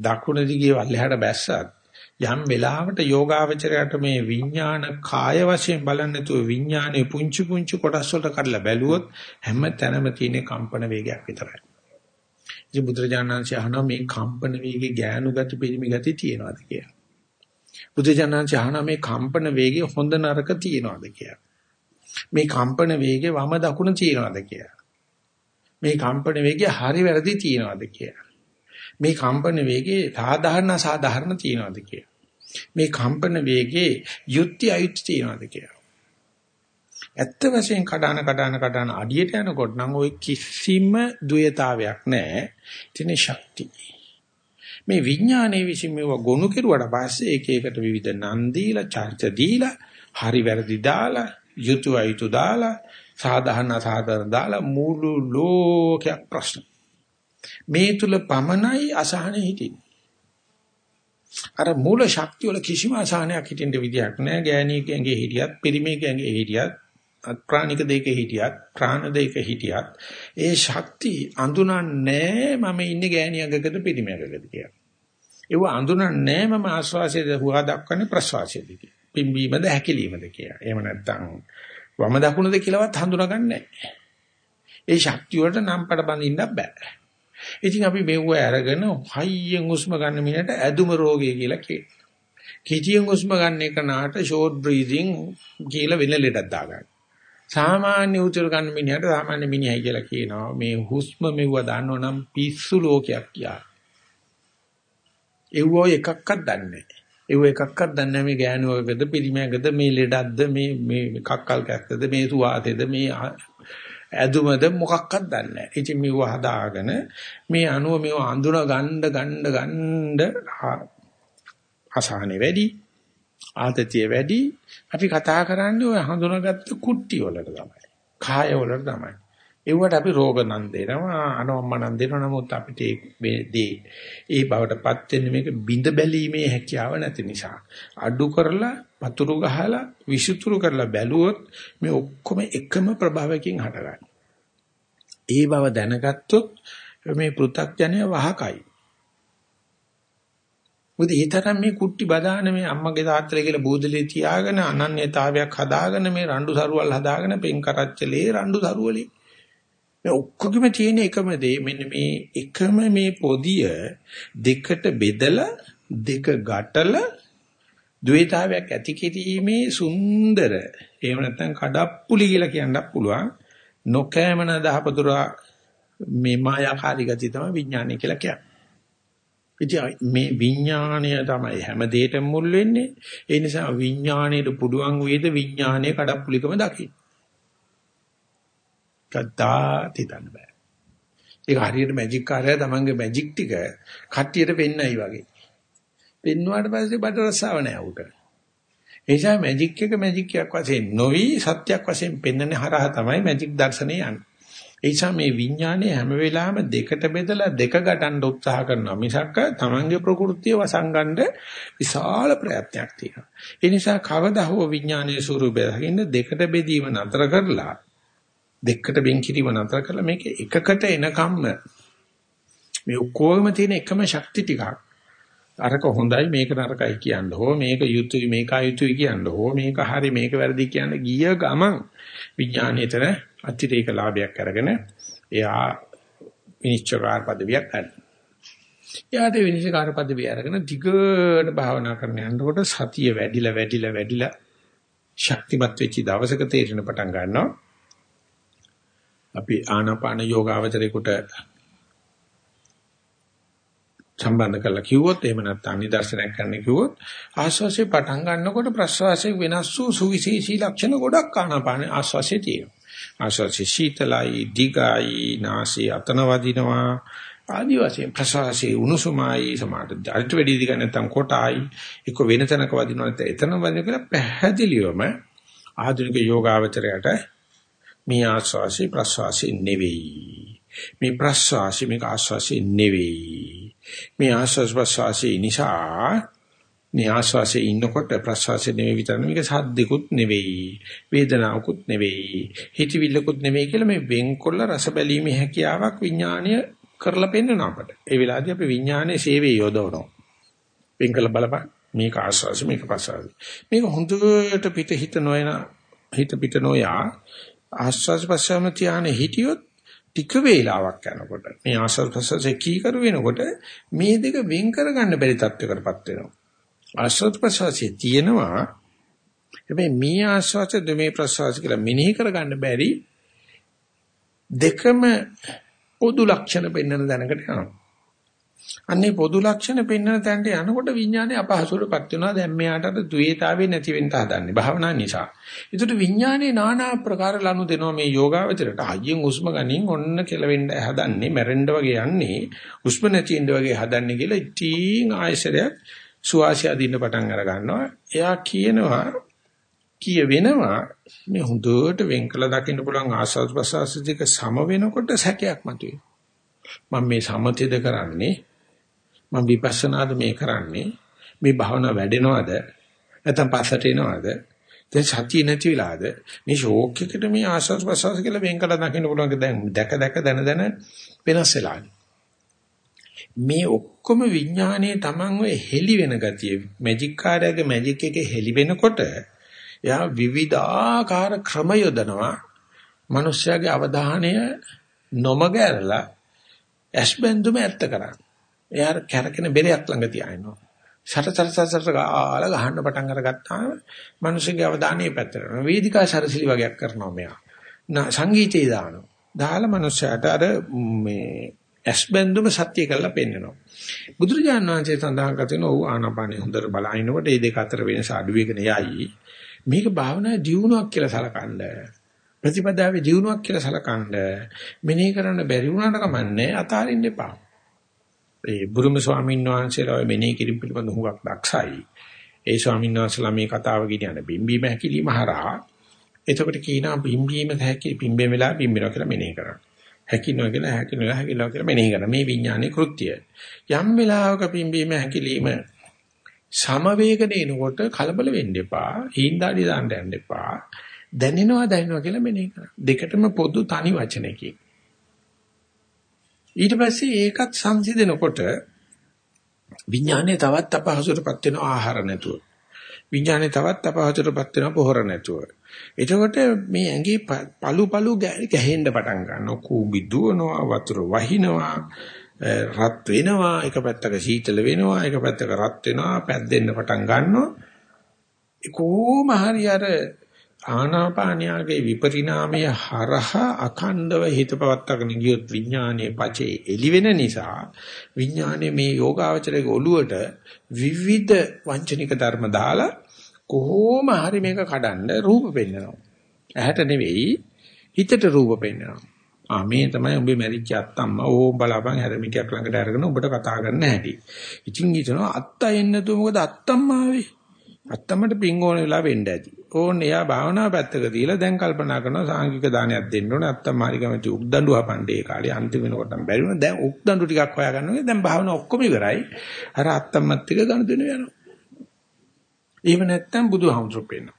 දකුණ දිගේ පල්ලයට බැස්සත් යම් වෙලාවකට යෝගාවචරයට මේ විඥාන කාය වශයෙන් බලන්නේ නැතුව විඥානේ පුංචි පුංචි කොටස් වලට කඩලා බැලුවොත් හැම තැනම තියෙන කම්පන වේගයක් විතරයි. ඉතින් බුදුරජාණන්සේ අහනවා මේ කම්පන වේගේ ගෑනු ගති පිරිමි ගති තියෙනවද කියලා. බුදුරජාණන්සේ අහනවා මේ කම්පන වේගේ හොඳ නරක තියෙනවද කියලා. මේ කම්පන වේගය වම දකුණ තියනවාද කියලා. මේ කම්පන වේගය හරි වැරදි තියනවාද කියලා. මේ කම්පන වේගයේ සාධාරණ අසාධාරණ තියනවාද කියලා. මේ කම්පන වේගයේ යුක්ති අයුක්ති තියනවාද කියලා. ඇත්ත වශයෙන් කඩන කඩන කඩන අඩියට යනකොට නම් ওই කිසිම ද්වේතාවයක් නැහැ. ඉතින් ශක්තිය මේ විඥානයේ විසින් මේව ගොනු කෙරුවට පස්සේ එක එකට විවිධ නම් දීලා චර්ච දීලා හරි වැරදි දාලා යුතුය අයුතු දාලා සාධාරණ සාධාරණ දාලා මුළු ලෝකයක් ප්‍රශ්න මේ තුල පමණයි අසහනෙ හිටින්නේ. අර මූල ශක්තිය වල කිසිම අසහනයක් හිටින්න විදියක් නැහැ. ගෑණියෙක්ගේ හිටියත්, පිරිමියෙක්ගේ හිටියත්, ප්‍රාණික දෙයක හිටියත්, ප්‍රාණ දෙයක හිටියත් ඒ ශක්තිය අඳුනන්නේ මම ඉන්නේ ගෑණියකද පිරිමියකද කියලා. ඒව අඳුනන්නේ මම ආස්වාසයේද හුවා දක්වන්නේ ප්‍රසවාසයේද කියලා. පිම්බීමද හැකිලීමද කියලා. එහෙම නැත්නම් වම දකුණද කියලාවත් හඳුනාගන්නේ නැහැ. ඒ ශක්තිය වලට නම් පඩ බඳින්න බෑ. ඉතින් අපි මෙව්ව අරගෙන හයියෙන් හුස්ම ගන්න මිනිහට ඇදුම රෝගය කියලා කියනවා. කිචියෙන් හුස්ම ගන්න එක නාට ෂෝට් බ්‍රීතිං කියලා වෙන ලෙඩක් දාගන්න. සාමාන්‍ය උතුර ගන්න මිනිහට සාමාන්‍ය මිනිහයි කියලා කියනවා. මේ හුස්ම මෙව්ව දන්නෝ නම් පිස්සු ලෝකයක් කියා. ඒවෝ එකක්වත් දන්නේ නැහැ. ඒව එකක්වත් දන්නේ නැහැ මේ ගෑනුවකද පිරිමයකද මේ ලෙඩක්ද මේ මේ කක්කල් කැත්තද මේ සුවාතේද මේ ඇදුමද මොකක්වත් දන්නේ නැහැ. ඉතින් මේව හදාගෙන මේ අණුව මේව අඳුන ගන්න ගන්න ගන්න අසහනෙ වැඩි ආතතිය වැඩි අපි කතා කරන්නේ ඔය හඳුනාගත්ත කුට්ටි වලට තමයි. කාය වලට තමයි. ඒවට අපි රෝග නම් දෙනවා අනවම්ම නම් දෙනවා නමුත් අපිට මේ දේ ඒ බවටපත් වෙන්නේ මේක බිඳ බැලීමේ හැකියාව නැති නිසා අඩු කරලා පතුරු ගහලා විසුතුරු කරලා බැලුවොත් මේ ඔක්කොම එකම ප්‍රභාවයකින් හටගන්නවා ඒ බව දැනගත්තොත් මේ පෘථග්ජනය වහකයි. මොකද ඒ තරම් මේ කුට්ටි බදාන මේ අම්මගේ තාත්තලා කියලා බූදලේ තියාගෙන අනන්‍යතාවයක් හදාගෙන මේ රණ්ඩු සරුවල් හදාගෙන පෙන් කරච්චලේ රණ්ඩු සරුවලේ මේ ඔක්කොගෙම තියෙන එකම දේ මෙන්න මේ එකම මේ පොදිය දෙකට බෙදලා දෙක ගැටලා ද්වේතාවයක් ඇති කිරීමේ සුන්දර එහෙම නැත්නම් කඩප්පුලි කියලා කියන්නත් පුළුවන් නොකෑමන දහපතුරා මේ මායාකාරී ගතිය තමයි විඥානය කියලා කියන්නේ. ඉතින් මේ විඥාණය තමයි හැම දෙයකම මුල් වෙන්නේ. ඒ නිසා විඥාණයට පුළුවන් වේද විඥානයේ කඩප්පුලිකම දකින්න. කද්දාත් හිතන්න බෑ. ඒක හරියට මැජික් කාර්යය තමන්ගේ මැජික් ටික කට්ටියට පෙන්නයි වගේ. පෙන්නුවාට පස්සේ බඩ රසාව නෑ උට. ඒ නිසා මැජික් එක මැජික් එකක් වශයෙන් නොවි සත්‍යයක් වශයෙන් පෙන්වන්නේ හරහා තමයි මැජික් දර්ශනේ යන්නේ. ඒ නිසා මේ විඥානය හැම වෙලාවෙම දෙකට බෙදලා දෙක ගටන්න උත්සාහ කරනවා මිසක් තමන්ගේ ප්‍රകൃතිය වසංගන්න විශාල ප්‍රයත්නයක් තියෙනවා. ඒ නිසා කවදා හෝ විඥානයේ ස්වරූපය දකින්න දෙකට බෙදීම නතර කරලා දෙකට වෙන් කිරීම නතර කරලා මේක එකකට එනකම්ම මේ ඔක්කොගම තියෙන එකම ශක්ති ටිකක් අරක හොඳයි මේක නරකයි කියන්න හෝ මේක යුතුයි මේක අයුතුයි කියන්න හෝ මේක හරි මේක වැරදි කියන්න ගිය ගමන් විඥාණයතර අතිරේක ලාභයක් අරගෙන එයා විනිශ්චයකාර පදවියක් ගන්න. එයාට විනිශ්චයකාර පදවිය අරගෙන දිගට භාවනා කරන යනකොට සතිය වැඩිලා වැඩිලා වැඩිලා ශක්තිමත් වෙච්ච දවසක තේරෙන පටන් ගන්නවා. අපි ආනාපාන යෝගාවචරේකට සම්බන්ධ කරලා කිව්වොත් එහෙම නැත්නම් නිදර්ශනයක් කරන්න කිව්වොත් ආශ්වාසය පටන් ගන්නකොට ප්‍රශ්වාසයේ වෙනස් වූ සුවිශේෂී ලක්ෂණ ගොඩක් ආනාපාන ආශ්වාසයේ තියෙනවා. ආශ්වාසයේ සීතලයි, දිගයි, නාසය අතන වදිනවා. ආදි වශයෙන් ප්‍රශ්වාසයේ උණුසුමයි සමාත ධාරිත වැඩි දිග නැත්නම් කොටයි එක වෙන තැනක වදිනවා නැත්නම් එතන වදින කියලා පැහැදිලිවම ආධුනික යෝගාවචරයට මේ ආශ්වාසී ප්‍රශ්වාසී නෙවෙයි. මේ ප්‍රශ්වාසී මේක ආශ්වාසී නෙවෙයි. මේ ආශ්වාස ප්‍රශ්වාසී නිසා මේ ආශ්වාසයේ ඉන්නකොට ප්‍රශ්වාසයේ නෙවෙයි විතර මේක සද්දිකුත් නෙවෙයි වේදනාවකුත් නෙවෙයි හිතවිල්ලකුත් නෙවෙයි කියලා මේ වෙන්කොල්ල රස බැලීමේ හැකියාවක් විඥාණය කරලා පෙන්නන අපට. ඒ වෙලාවදී අපි විඥානයේ සේවයේ යොදවනවා. වෙන්කල බලපන් මේක ආශ්වාස මේක ප්‍රශ්වාස. මේක හොඳට පිට හිත නොයන හිත පිට නොයා ආශ්වාස ප්‍රශ්වාස තියානේ හිටියොත් ටික වේලාවක් යනකොට මේ ආශ්වාස ප්‍රශ්වාස කීකරු වෙනකොට මේ දෙක වෙන් කරගන්න බැරි තත්යකටපත් වෙනවා. ආශ්වාස ප්‍රශ්වාසයේ තියෙනවා හැබැයි මේ ආශ්වාසද මේ ප්‍රශ්වාස කියලා මෙනෙහි කරගන්න බැරි දෙකම පොදු ලක්ෂණ පෙන්වන දැනකට යනවා. අන්නේ පොදු ලක්ෂණ පෙන්වන තැනට යනකොට විඥානේ අපහසුරපත් වෙනවා. දැන් මෙයාට අර ද්වේතාවේ නැති වෙන්න හදන්නේ භාවනා නිසා. ඒකට විඥානේ নানা ආකාර ලනු දෙනවා මේ යෝගාවචරයට. අයියෙන් උස්ම ගනින් ඔන්න කෙලවෙන්න හදන්නේ, මැරෙන්න වගේ යන්නේ, උස්ම නැති ඉන්න වගේ හදන්නේ කියලා ඉතින් ආයශරයක් සුවාසිය අදින්න පටන් අර ගන්නවා. එයා කියනවා කිය වෙනවා මේ හොඳට වෙන් කළ දකින්න පුළුවන් ආස්වාද ප්‍රසආස දෙක සම වෙනකොට සැකයක් මතුවේ. මම මේ සමතේද කරන්නේ මම විපස්සනාද මේ කරන්නේ? මේ භාවනා වැඩෙනවද? නැත්නම් පස්සට එනවද? දැන් සතිය නැති වෙලාද? මේ ෂෝක් එකට මේ ආස්වාද ප්‍රසආස කියලා වෙන් කළ දකින්න පුළුවන් දැන් දැක දැක දන දන වෙනස් වෙලා මේ ඔක්කොම විඥානයේ Taman ඔය හෙලි වෙන ගතිය මැජික් කාර්යයේ මැජික් එකේ හෙලි වෙනකොට එයා විවිධාකාර ක්‍රම යොදනවා. මිනිස්යාගේ අවධානය නොමග ඇරලා ඇස්බැඳුම ඇත්ත කරන්නේ. එයා කැරකෙන බෙරයක් ළඟ තියාිනවා. සට සට සට සට ගාලා ගහන්න පටන් අරගත්තාම මිනිස්යාගේ අවධානය පැත්තට යනවා. වේදිකා සරසිලි වගේක් කරනවා මෙයා. සංගීතය දානවා. දාලා මිනිස්යාට අර මේ ඇස්බැඳුම සත්‍ය කරලා පෙන්නනවා. බුදුරජාණන් වහන්සේ සඳහන් කරන ඔව් ආනාපානෙ හොඳට බලනකොට මේ දෙක අතර වෙනස අඩු වෙගෙන යයි. මේක භාවනා දියුණුවක් කියලා සලකන්න. ප්‍රතිපදාවේ දියුණුවක් කියලා සලකන්න. මෙනෙහි කරන්න බැරි වුණාට කමන්නේ අතාරින්න එපා. ඒ බුදුම ස්වාමීන් වහන්සේලා මෙනෙහි කිරීම පිළිබඳ හුඟක් දක්ෂයි. ඒ ස්වාමීන් වහන්සේලා මේ කතාව කියන බිම්බීම හැකිලිම හරහා එතකොට කියනවා බිම්බීම හැකි බිම්බේ වෙලා බිම්බිනවා කියලා මෙනෙහි කරන්න. හැකිනවා කියලා හැකිනවා හැකිනවා කියලා මෙනෙහි කරන මේ විඥානයේ කෘත්‍යය. යම් වෙලාවක බිම්බීම හැකිලිම සම වේගනේ එනකොට කලබල වෙන්න එපා. හීන්දාඩි දාන්න යන්න එපා. දැනෙනවා දැනෙනවා කියලා මෙනෙහි කරා. දෙකටම පොදු තනි වචනයකින්. ඊට පස්සේ ඒකත් සංසිඳනකොට විඥානේ තවත් අපහසුටපත් වෙන ආහාර නැතුව. විඥානේ තවත් අපහසුටපත් වෙන පොහොර නැතුව. එතකොට මේ ඇඟේ පළු පළු ගැහෙන්න පටන් ගන්නවා. කූඹි දුවනවා, වතුර වහිනවා. රත් වෙනවා එක පැත්තක සීතල වෙනවා එක පැත්තක රත් වෙනවා පැද්දෙන්න පටන් ගන්නවා කොහොම හරි අර ආනාපානියාගේ විපරිණාමය හරහා අඛණ්ඩව හිත පවත්වාගෙන ගියොත් විඥානයේ පචේ එළි වෙන නිසා විඥානයේ මේ යෝගාවචරයේ ඔළුවට විවිධ වංචනික ධර්ම දාලා කොහොම හරි මේක කඩන්න රූප පෙන්නනවා ඇහැට නෙවෙයි හිතට රූප පෙන්නනවා ආ මේ තමයි උඹේ මැරිච්ච අත්තම්මා ඕ බලාපන් හැරමිටියක් ළඟට අරගෙන උඹට කතා කරන්න හැටි. ඉතින් හිතනවා අත්තා එන්න තු මොකද අත්තම්මා ආවේ? අත්තම්මට පිං ඕන වෙලා වෙන්න ඇති. ඕන් එයා භාවනාව පැත්තක දීලා දැන් කල්පනා කරනවා සාංගික දානයක් දෙන්න ඕනේ අත්තම්මා හරි කැමති උක්දඬු හපන්නේ ඒ කාලේ අන්තිම වෙනකොටම බැරි වුණා. දැන් උක්දඬු ටිකක් හොයාගන්නවා. දැන් භාවනාව ඔක්කොම ඉවරයි. අර අත්තම්මත් එක ගණ දෙනු යනවා. එහෙම නැත්තම් බුදුහාමුදුරුවෝ පේනවා.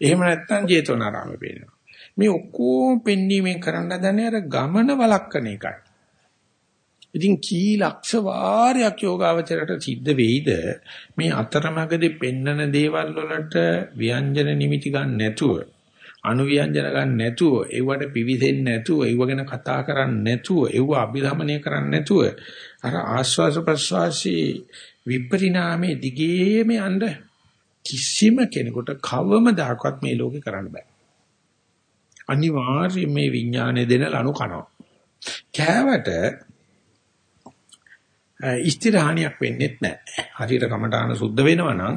එහෙම නැත්තම් ජේතවනාරාමේ පේනවා. මේ ඔක්කොම පෙන්වීමෙන් කරන්න හදන්නේ අර ගමන වළක්වන එකයි. ඉතින් කී ලක්ෂ වාරයක් යෝගාවචරයට සිද්ධ වෙයිද මේ අතරමඟදී පෙන්නන දේවල් වලට ව්‍යංජන නිමිති ගන්න නැතුව අනුව්‍යංජන ගන්න නැතුව ඒවට පිවිසෙන්නේ නැතුව ඒව ගැන කතා කරන්නේ නැතුව ඒව අභිරමණය කරන්නේ නැතුව අර ආස්වාස ප්‍රස්වාසී විපරිණාමයේ දිගේම යන්න කිසිම කෙනෙකුට කවමදාකවත් මේ ලෝකේ කරන්න බෑ. අනිවාර්යයෙන් මේ විඥානය දෙන ලනු කනවා. කෑවට ස්ථිරහානියක් වෙන්නේ නැහැ. හරියට කමඨාන සුද්ධ වෙනවා නම්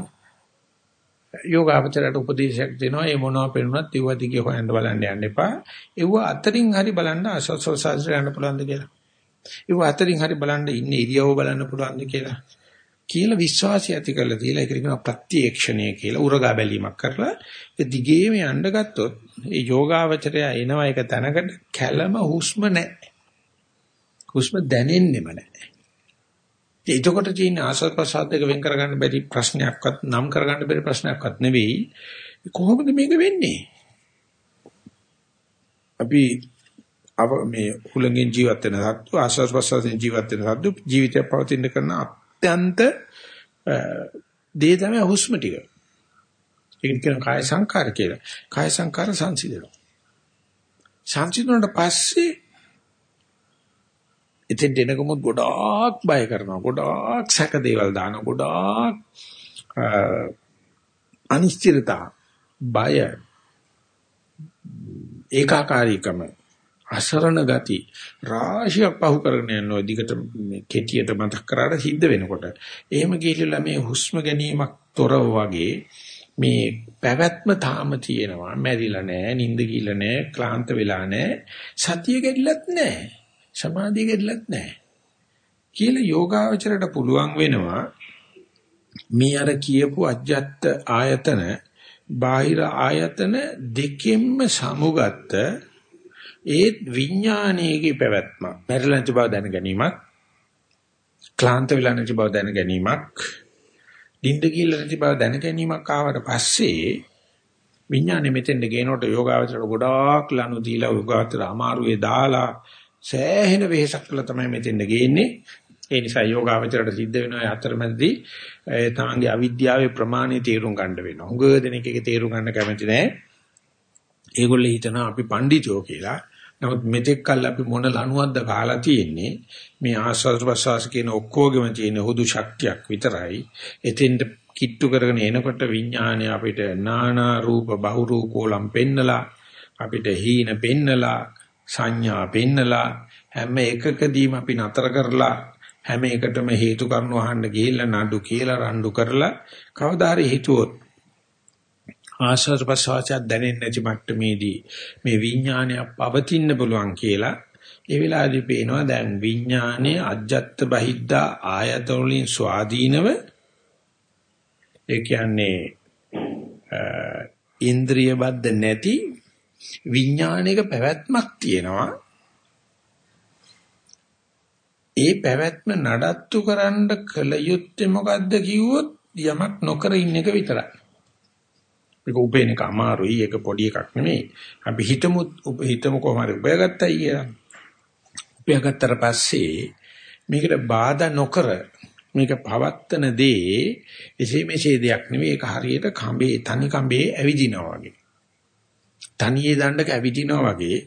යෝගාවචරයට උපදේශයක් දෙනවා ඒ මොනවා පෙන්නුනත් ඒව දිගේ හොයන්න බලන්න යන්න එපා. ඒව අතරින් හරි බලන්න අසස්සසසර යන්න පුළුවන්ද කියලා. ඒව අතරින් හරි බලන්න ඉන්නේ ඉරියව්ව බලන්න පුළුවන්ද කියලා. කියලා විශ්වාසය ඇති කරලා තියලා ඒක කියනවා ප්‍රත්‍යක්ෂණය කියලා උරගා බැලීමක් කරලා ඒ දිගේම යන්න ගත්තොත් ඒ යෝගාවචරය එනවා ඒක තැනකට කැළම හුස්ම නැහැ. හුස්ම දැනෙන්නෙම නැහැ. එතකොට තියෙන ආසත් ප්‍රසාද දෙක වෙන් කරගන්න බැරි ප්‍රශ්නයක්වත් නම් කරගන්න බැරි ප්‍රශ්නයක්වත් නෙවෙයි. කොහොමද මේක වෙන්නේ? අපි අප මේ හුලඟෙන් ජීවත් වෙන සත්තු ආශ්වාස ප්‍රශ්වාසයෙන් ජීවත් වෙන සත්තු ජීවිතය පවතින කරන අත්‍යන්ත දේ තමයි හුස්ම ටික. ඒක කියන කාය සංකාර කියලා. කාය සංකාර සංසිඳනවා. සංසිඳුණාට පස්සේ ඉතින් දෙනකම ගොඩාක් බය කරනවා. ගොඩාක් සැක දේවල් දානවා. ගොඩාක් අනිශ්චිතතා, බය, ඒකාකාරීකම අසරණ ගති රාශියක් පහු කරගෙන යනවා. දිගට මේ කෙටියට මතක් කරාට සිද්ධ වෙනකොට. එහෙම ගිහිල්ලා මේ හුස්ම ගැනීමක් තොරව වගේ මේ පැවැත්ම තාම තියෙනවා. මැරිලා නැහැ නිින්ද ගිහලා නැහැ ක්ලාන්ත වෙලා නැහැ. සතිය ගැඩිලත් නැහැ. සමාධිය ගැඩිලත් නැහැ. කියලා යෝගාවචරයට පුළුවන් වෙනවා මේ අර කියපු අජ්ජත් ආයතන බාහිර ආයතන දෙකෙන්ම සමුගත්ත ඒ විඥානයේගේ පැවැත්ම මැරිලා නැති බව දැන ගැනීමක් ක්ලාන්ත වෙලා නැති බව දැන ගැනීමක් නිින්ද කියලා නැති බව දැන ගැනීමක් ආවට පස්සේ විඥානෙ මෙතෙන්ද ගේනකොට යෝගාවචරයට ගොඩාක් ලනු දීලා යෝගාවචර අමාරුවේ දාලා සෑහෙන වෙහසක් කළා තමයි මෙතෙන්ද ගේන්නේ ඒ නිසා යෝගාවචරයට සිද්ධ වෙනවා අතරමැදි තමන්ගේ අවිද්‍යාවේ ප්‍රමාණය තේරුම් ගන්න වෙනවා. හුඟ දෙනෙක් ඒක තේරුම් ගන්න කැමති නැහැ. ඒගොල්ලෝ හිතනවා අපි පඬිතුයෝ කියලා. නමුත් මෙතෙක් කල් අපි මොන ලණුවක්ද කාලා තියෙන්නේ මේ ආස්වාද ප්‍රසවාස කියන ඔක්කොගෙම තියෙන හුදු ශක්තියක් විතරයි එතෙන්ට කිට්ටු කරගෙන එනකොට විඥානය අපිට නානා රූප බහු රූපෝලම් පෙන්නලා අපිට හීන පෙන්නලා සංඥා පෙන්නලා හැම එකකදීම අපි නතර කරලා හැම එකටම හේතු කරුණු අහන්න ගිහිල්ලා නඩු කියලා රණ්ඩු කරලා කවදා හරි හිතුවොත් ආශ්වාස ප්‍රශ්වාසය දැනෙන්නේ නැති මට්ටමේදී මේ විඥානය පවතින්න පුළුවන් කියලා ඒ වෙලාවේදී පේනවා දැන් විඥානයේ අජ්ජත් බහිද්දා ආයත වලින් ස්වාධීනව ඒ කියන්නේ ඉන්ද්‍රිය බද්ධ නැති විඥානයක පැවැත්මක් තියෙනවා ඒ පැවැත්ම නඩත්තු කරන්න කල යුත්තේ මොකද්ද කිව්වොත් යමක් නොකර ඉන්න එක විතරයි ඒක උපේන එක අමාරුයි. ඒක පොඩි එකක් නෙමෙයි. අපි හිතමු හිතමු කොහොමද උපයාගත්තයි කියලා. උපයාගත්තට පස්සේ මේකට බාධා නොකර මේක පවත්තන දේ එසේ මෙසේ දෙයක් නෙවෙයි. ඒක හරියට කඹේ තනි කඹේ ඇවිදිනවා වගේ. තනියේ දණ්ඩක ඇවිදිනවා වගේ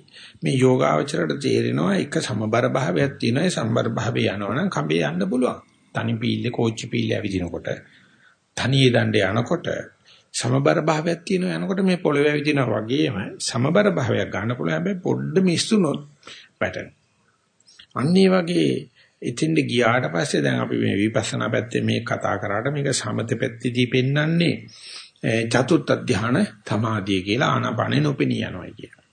මේ යෝගාවචරයට තේරෙනවා එක සමබර භාවයක් තියෙනවා. ඒ සම්බර භාවය යනවනම් කඹේ යන්න පුළුවන්. තනි පීල්ලේ කෝච්චි පීල්ලේ ඇවිදිනකොට තනියේ දණ්ඩේ යනකොට සමබර භාවයක් තියෙනවා යනකොට මේ පොළවේ ඇවිදිනවා වගේම සමබර භාවයක් ගන්න පුළුවන් හැබැයි පොඩ්ඩ මිස්තුනොත් පැටර්න්. අන්න ඒ වගේ ඉතින්ද ගියාට පස්සේ දැන් අපි මේ විපස්සනා පැත්තේ මේ කතා කරාට මේක සමත පැත්තේදී පෙන්වන්නේ චතුත්ථ ධාන සමාධිය කියලා ආනාපානෙ නොපෙනී යනවා කියලා.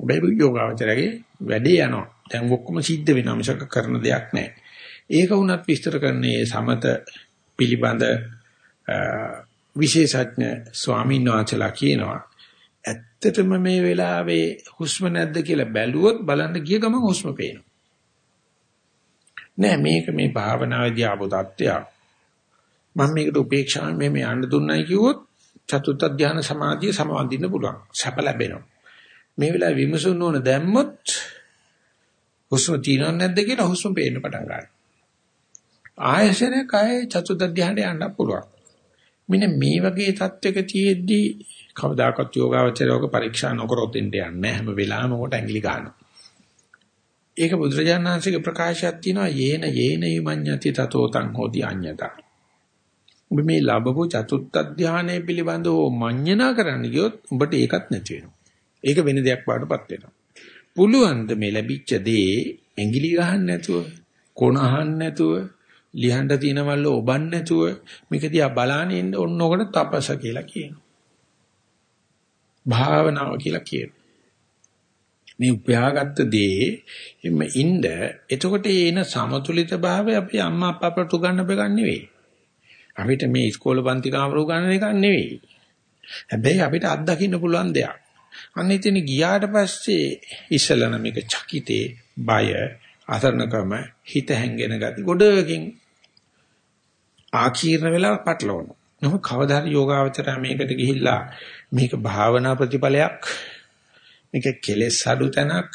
ඔබේ යෝගාවචරයේ වැඩේ යනවා. දැන් ඔක්කොම සිද්ධ වෙනවා මිසක කරන දෙයක් නැහැ. ඒක වුණත් විස්තර කරන්නේ සමත පිළිබඳ විශේෂඥ ස්වාමීන් වහන්සේලා කියනවා ඇත්තටම මේ වෙලාවේ හුස්ම නැද්ද කියලා බැලුවොත් බලන්න ගිය ගමන් හුස්ම පේනවා. නෑ මේක මේ භාවනාවේදී ආපු தත්ත්වයක්. මම මේකට උපේක්ෂාවෙන් මේ මේ යන්න දුන්නයි කිව්වොත් චතුත්ථ ධානය සමාධිය සමාදින්න පුළුවන්. සැප ලැබෙනවා. මේ වෙලාවේ විමසුන්න ඕන දැම්මොත් හුස්ම තියෙනවද නැද්ද කියලා හුස්ම පේන්න පටන් ගන්නවා. ආයශනයක් ආයේ චතුත් ධානයට යන්න පුළුවන්. මෙන්න මේ වගේ தත්වයක තියෙද්දී කවදාකවත් යෝගාවචරයෝග පරීක්ෂා නොකරොත් ඉන්නේ නැහැ හැම වෙලාවෙම කොට ඇඟිලි ගන්නවා. ඒක බුදුරජාණන් වහන්සේගේ ප්‍රකාශයක් තියෙනවා යේන යේන යමඤ්ඤති තතෝතං හෝති අඤ්ඤතා. ඔබ මේ ලැබපු චතුත්ථ ධානය පිළිබඳව මඤ්ඤණා කරන්න ගියොත් උඹට ඒකත් නැති වෙනවා. ඒක වෙන දෙයක් වඩපත් වෙනවා. පුළුවන් ද මේ ලැබිච්ච දේ ඇඟිලි ගහන්න නැතුව, කොන අහන්න නැතුව, ලියන්න තියෙන මල්ල ඔබන්න නැතුව මේක දිහා බලාගෙන ඉන්න ඕන ඔකට තපස කියලා කියනවා. භාවනාව කියලා කියනවා. මේ උපයාගත්ත දේ එන්න ඉන්න එතකොට එන සමතුලිත භාවය අපි අම්මා අප්පාට උගන්න බගන්න නෙවෙයි. අපිට මේ ඉස්කෝල පන්ති කාමර උගන්න එක නෙවෙයි. හැබැයි අපිට අත්දකින්න පුළුවන් දෙයක්. අන්න ඉතින් ගියාට පස්සේ ඉස්සලන මේක චකිතේ බය අසරණකම හිත හැංගෙන ගති ගොඩකින් ආකීර්ණ වෙලා පටලවනවා. නමුත් කවදා හරි යෝගාවචරය මේකට ගිහිල්ලා මේක භාවනා ප්‍රතිඵලයක් මේක කෙලෙස් අඩු තැනක්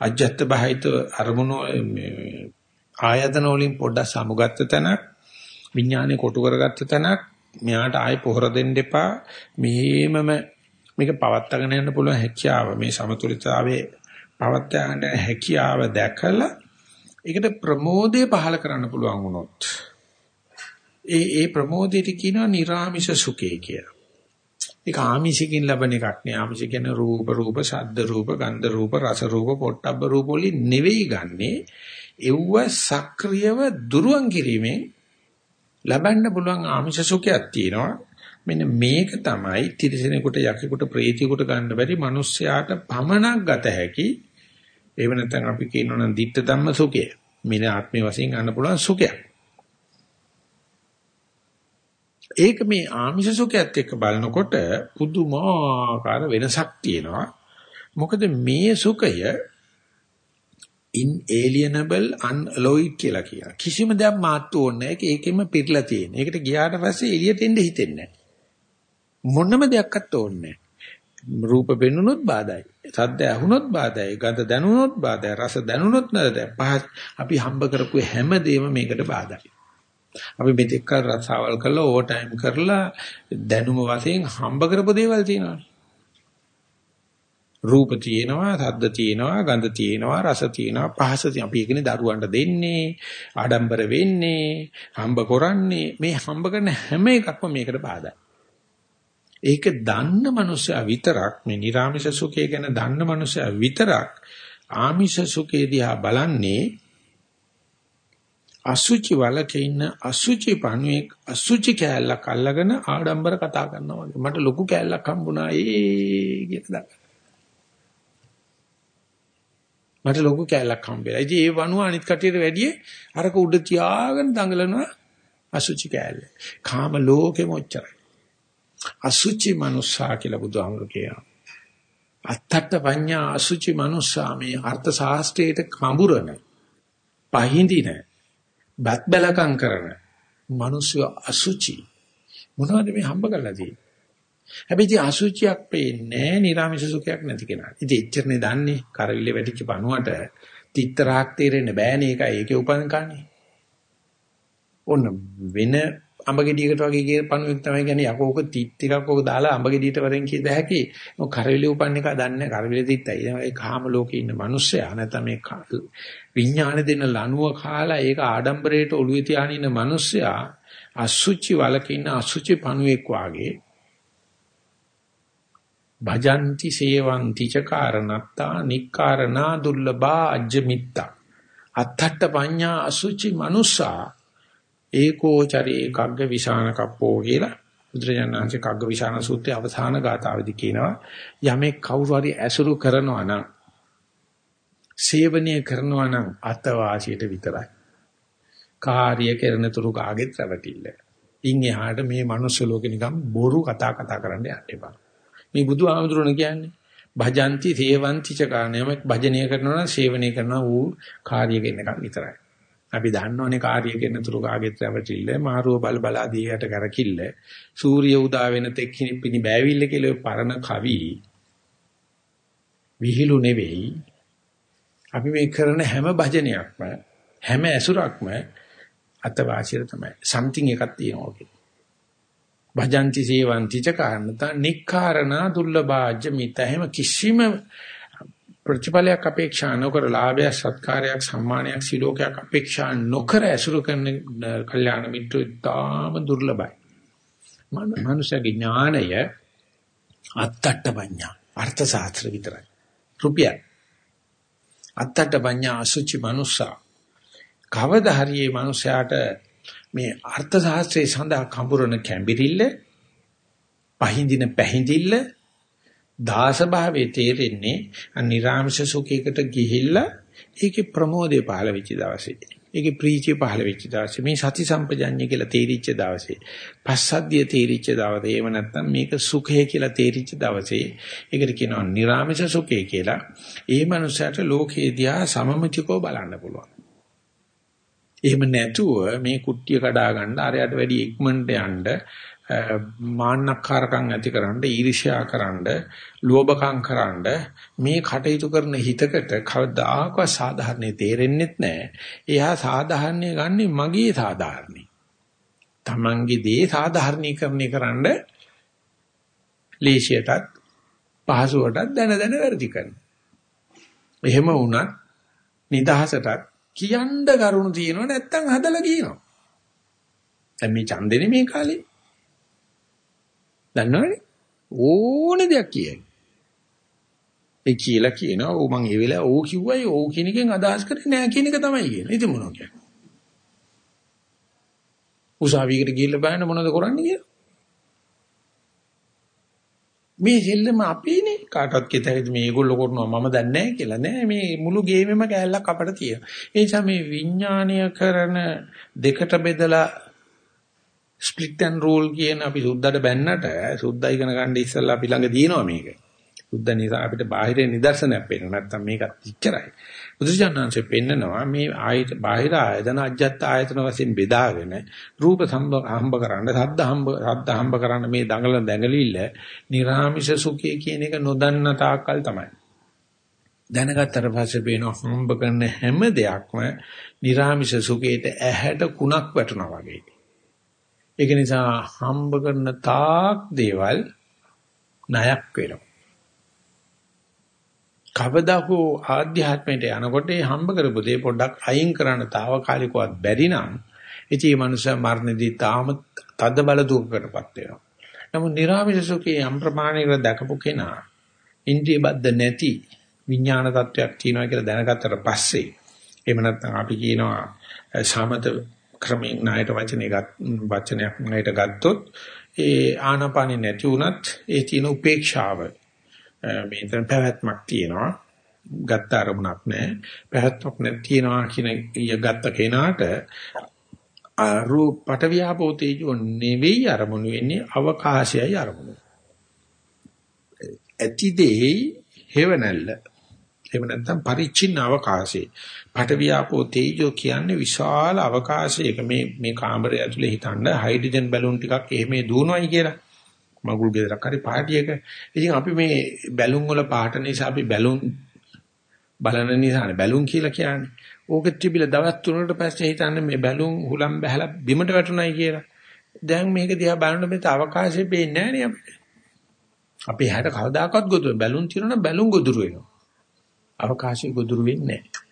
අජත්ත බහිත අරමුණු ආයතන වලින් පොඩ්ඩක් සමුගත්ත තැනක් විඥානේ කොටු කරගත්ත තැනක් මෙයාට ආයෙ පොහොර දෙන්න එපා මෙහෙමම මේක පවත්වාගෙන යන්න පුළුවන් හැකියාව මේ සමතුලිතතාවයේ පවත්වාගෙන හැකියාව දැකලා ඒකට ප්‍රමෝදය පහල කරන්න පුළුවන් වුණොත් ඒ ඒ ප්‍රමෝදයට කියනවා නිර්ාමිෂ සුඛය කියලා. ඒක ආමිෂකින් ලැබෙන එකක් නේ. ආමිෂ කියන්නේ රූප රූප, ශබ්ද රූප, ගන්ධ රූප, රස රූප, පොට්ටබ්බ රූප වලින් නෙවෙයි ගන්නෙ. එව්ව සක්‍රියව දුරුවන් කිරීමෙන් ලබන්න පුළුවන් ආමිෂ සුඛයක් තියෙනවා. මෙන්න මේක තමයි තිරසනෙකුට යකෙකුට ප්‍රේතියෙකුට ගන්න බැරි මිනිස්යාට පමණක් ගත හැකි. ඒව නැත්නම් අපි කියනවා නම් ditta ධම්ම සුඛය. මින ආත්මේ වශයෙන් ගන්න පුළුවන් සුඛයක්. ඒක මේ ආමිෂ සුඛයත් එක්ක බලනකොට පුදුමාකාර වෙනසක් තියෙනවා. මොකද මේ සුඛය inalienable unalloyed කියලා කියනවා. කිසිම දෙයක් මාත්තු ඕනේ නැහැ. ඒක ඒකෙම පිරලා තියෙන. ඒකට ගියාට පස්සේ එළියට එන්න හිතෙන්නේ නැහැ. මොනම දෙයක්වත් ඕනේ නැහැ. රූප පෙන්නුනොත් බාධායි. සද්ද ඇහුනොත් බාධායි. ගඳ දැනුනොත් බාධායි. රස දැනුනොත් නැද. පහ අපි හම්බ කරපු හැම දෙයක්ම මේකට බාධායි. අපි මෙතෙක් කල රසාවල් කරලා ඕවර් ටයිම් කරලා දැනුම වශයෙන් හම්බ කරපු දේවල් තියෙනවා. රූප තියෙනවා, ශබ්ද තියෙනවා, ගන්ධ තියෙනවා, රස තියෙනවා, පහස තියෙනවා. අපි ඒකනේ දරුවන්ට දෙන්නේ, ආඩම්බර වෙන්නේ, හම්බ කරන්නේ. මේ හම්බ කරන හැම එකක්ම මේකට බාධායි. ඒක දන්න මනුස්සයා විතරක් මේ නිර්ාමිෂ සුඛය ගැන දන්න මනුස්සයා විතරක් ආමිෂ සුඛේ දිහා බලන්නේ අසුචි වලක ඉන්න අසුචි පණුවෙක් අසුචි කෑල්ලක් අල්ලගෙන ආඩම්බර කතා කරනවා වගේ මට ලොකු කෑල්ලක් හම්බුණා ඒ කියලා මට ලොකු කෑල්ලක් හම්බෙලා. ඉතින් ඒ වණුව අනිත් කටියට වැඩිය අරක උඩ තියාගෙන දඟලනවා අසුචි කෑල්ල. කාම ලෝකෙම ඔච්චරයි. අසුචි මනුස්සා කියලා බුදුහාමුදුරු කියනවා. අත්තට පඤ්ඤා අසුචි මනුස්සා මේ අර්ථ ශාස්ත්‍රයේට කඹුරන පහින්දින බත් බැලකම් කරන මිනිස්සු අසුචි මොනවද මේ හම්බ කරලා තියෙන්නේ හැබැයි ඉතින් අසුචියක් පේන්නේ නැහැ නිර්ාමිෂ සුඛයක් නැති කෙනා. ඉතින් එච්චරනේ දන්නේ කරවිලේ වැටිච්ච පණුවට තිත්තරාක් තේරෙන්න බෑනේ ඒකයි ඒකේ උපන් කන්නේ. ඔන්න වෙන අඹ ගෙඩියකට වගේ කිය පණුවෙක් තමයි කියන්නේ යකෝක තිත් ටිකක් ඔක දාලා අඹ ගෙඩියට වරෙන් කිය දැහැකි. ඔය කරවිලේ උපන් එක දන්නේ කරවිලේ තිත්තයි. ඒ කාම ලෝකේ ඉන්න මිනිස්සයා නැත්නම් මේ විඥාන දෙන ලනුව කාලා ඒක ආඩම්බරයට ඔළුවේ තියාගෙන ඉන්න මිනිස්සයා අසුචි වලක ඉන්න අසුචි පණුවෙක් වාගේ භජಂತಿ සේවಂತಿ ච කාරණත්තා නික්කාරණා දුර්ලභා අජ්ජමිත්තා අත්තට්ඨ පඤ්ඤා අසුචි මනුස්සා ඒකෝචරේ කග්ග විසාන කප්පෝ කියලා බුදුරජාණන්සේ කග්ග විසාන සූත්‍රයේ අවසාන ගාථාවේදී කියනවා යමෙක් කවුරු හරි ඇසුරු කරනවා නම් සේවනීය කරනවා නම් අතවාසියට විතරයි කාර්ය කරන තුරු කාගෙත් රැවටිල්ල. ඉන් එහාට මේ මනුස්ස ලෝකෙ නිකන් බොරු කතා කතා කරන්න යන්න එපා. මේ බුදු ආමඳුරණ කියන්නේ භජಂತಿ සේවಂತಿ ච කාණයම භජනය කරනවා නම් සේවනය කරනවා ඌ කාර්ය කරන එකක් විතරයි. අපි දන්නෝනේ කාර්ය කරන තුරු කාගෙත් රැවටිල්ල මාරුව බල බලා දීයට කරකිල්ල සූර්ය උදා වෙන තෙක් පිණි බෑවිල්ල කියලා පරණ කවි විහිළු නෙවෙයි අපි මේ කරන හැම භජනයක්ම හැම ඇසුරක්ම අතවාසියට තමයි. සම්තිං එකක් තියෙනවා ඔකේ. භජಂತಿ සේවಂತಿ ච කාරණතා නික්කාරණා දුර්ලභාජ්‍ය මිත හැම කිසිම ප්‍රතිඵලයක් අපේක්ෂා නොකර ලාභය සත්කාරයක් සම්මානයක් සිලෝකයක් අපේක්ෂා නොකර ඇසුරු කරන කල්යාණ මිත්‍ර ඉතාම දුර්ලභයි. මනුෂ්‍යගේ ඥානය අත්තට්ට පඤ්ඤා අර්ථ ශාස්ත්‍ර විතරයි. රුපියල්. අත්තට්ට පඤ්ඤා අසුචි මනුස්සා. කවදා හරි මේ මනුස්සයාට මේ අර්ථ ශාස්ත්‍රයේ සඳහා කඹරන කැඹිරිල්ල පහින්දින පැහින්දිල්ල දාස භාවයේ තේරෙන්නේ අනිරාමශ සුඛයකට ගිහිල්ලා ඒකේ ප්‍රමෝදය පහළ වෙච්ච දවසේ. ඒකේ ප්‍රීතිය පහළ වෙච්ච දවසේ. මේ සති සම්පජඤ්ඤය කියලා තේරිච්ච දවසේ. පස්සද්ධිය තේරිච්ච දවසේ. එහෙම නැත්නම් මේක සුඛය කියලා තේරිච්ච දවසේ. ඒකට කියනවා නිරාමශ සුඛය කියලා. ඒ මනුස්සයාට ලෝකේ දිහා සමමිතිකව බලන්න පුළුවන්. එහෙම නැතුව මේ කුට්ටිය කඩා ගන්න අරයට වැඩි ඉක්මනට යන්න මාන්නක්කාරකම් ඇතිකරන්න ඊර්ෂ්‍යාකරන්න ලෝභකම් කරන්න මේ කටයුතු කරන හිතකට කවදාකවත් සාධාරණේ තේරෙන්නෙත් නැහැ. එයා සාධාරණේ ගන්නෙ මගේ සාධාරණේ. Tamange දේ සාධාරණීකරණය කරන්න ලේසියටත් පහසුවටත් දැන දැන වැඩි කරනවා. එහෙම වුණත් නිදහසටත් කියන්න කරුණු තියෙනව නැත්තම් හදලා කියනවා. දැන් මේ ඡන්දෙනේ මේ කාලේ දන්නවනේ ඕනේ දෙයක් කියයි. ඒ කියලා කියනවා ඕ මං ඒ වෙලාව ඕ කිව්වයි ඕ කියන එකෙන් අදහස් කරේ නෑ කියන එක තමයි කියන්නේ. ඉතින් මොනව කියන්නේ? උසාවියකට ගිහිල්ලා බලන්න මොනවද කරන්නේ කියලා. මේ දෙල්ලම අපේනේ කාටවත් කියතයි මේගොල්ලෝ කරනවා මම දන්නේ නැහැ කියලා නෑ මේ මුළු ගේමෙම කෑල්ලක් අපට තියෙනවා. ඒ නිසා මේ විඥානීය කරන දෙකට බෙදලා ස්ප්ලිට් ඇන් රූල් කියන අපි සුද්දට බැන්නට සුද්දා ඉගෙන ගන්න ඉස්සෙල්ලා අපි ළඟ තියෙනවා මේක. සුද්ද නිසා අපිට බාහිර නිදර්ශනයක් පේනවා. නැත්තම් මේකත් ඉච්චරයි. බුදුසජාණන්සේ පෙන්නනවා මේ ආයත බාහිර ආයතන අජත්ත ආයතන වශයෙන් බෙදාගෙන රූප හම්බ කරන්න, සද්ද හම්බ සද්ද හම්බ කරන්න මේ දඟල දැඟලිල්ල නිර්ාමිෂ සුඛය කියන එක නොදන්න තාක්කල් තමයි. දැනගත්තට පස්සේ පේනවා හම්බ කරන හැම දෙයක්ම නිර්ාමිෂ සුඛයට ඇහැට කුණක් වැටෙනවා වගේ. ඒක නිසා හම්බ කරන තාක් දේවල් ණයක් වෙනවා. කවදා හෝ ආධ්‍යාත්මයට යනකොට ඒ හම්බ කරපු දේ පොඩ්ඩක් අයින් කරන්න తాවකාලිකවත් බැරි නම් ඉතින් මේ මනුස්සයා මරණදී තාම තද බල දුකකටපත් වෙනවා. නමුත් නිර්ආමිෂ සුඛේ යම් ප්‍රමාණයකට දැකපු කෙනා ඉන්ද්‍රිය බද්ධ නැති විඥාන තත්වයක් තියෙනවා කියලා දැනගත්තට පස්සේ එහෙම නැත්නම් අපි කියනවා සමත ක්‍රමයෙන් ණයට වචනේ වචනයක් ණයට ගත්තොත් ඒ ආනාපානෙ නැති වුණත් ඒ තියෙන උපේක්ෂාව මේතන පැවැත්මක් තියෙනවා ගත්ත අරමුණක් නැහැ පැවැත්මක් නැති තියෙනවා කියන ගත්ත කෙනාට රූප පටවියාපෝ තේජෝ නෙවෙයි අරමුණු වෙන්නේ අවකාශයයි අරමුණු ඇති දෙයි හේවණල්ල එහෙම නැත්නම් පරිච්ඡින්න අවකාශේ. පටවියාපෝ තේජෝ කියන්නේ විශාල අවකාශයක මේ මේ කාමරය ඇතුලේ හිටන්න හයිඩ්‍රජන් බැලුන් ටිකක් එහෙම දුවනවායි කියලා. මගුල් ගෙදරක් හරි පාටියක. ඉතින් අපි මේ බැලුන් වල පාට නිසා අපි බැලුන් බලන නිසානේ බැලුන් කියලා කියන්නේ. ඕක තිබිලා දවස් 3කට පස්සේ හිතන්නේ මේ බැලුන් හුලම් බහැලා බිමට වැටුණයි කියලා. දැන් මේක දිහා බලනකොට මේක අවකාශයේ පේන්නේ නැහැ නේ අපිට. අපි හැට කවදාකවත් ගොදුරු බැලුන් තියනවා බැලුන් ගොදුරු වෙනවා. අවකාශය ගොදුරු වෙන්නේ නැහැ.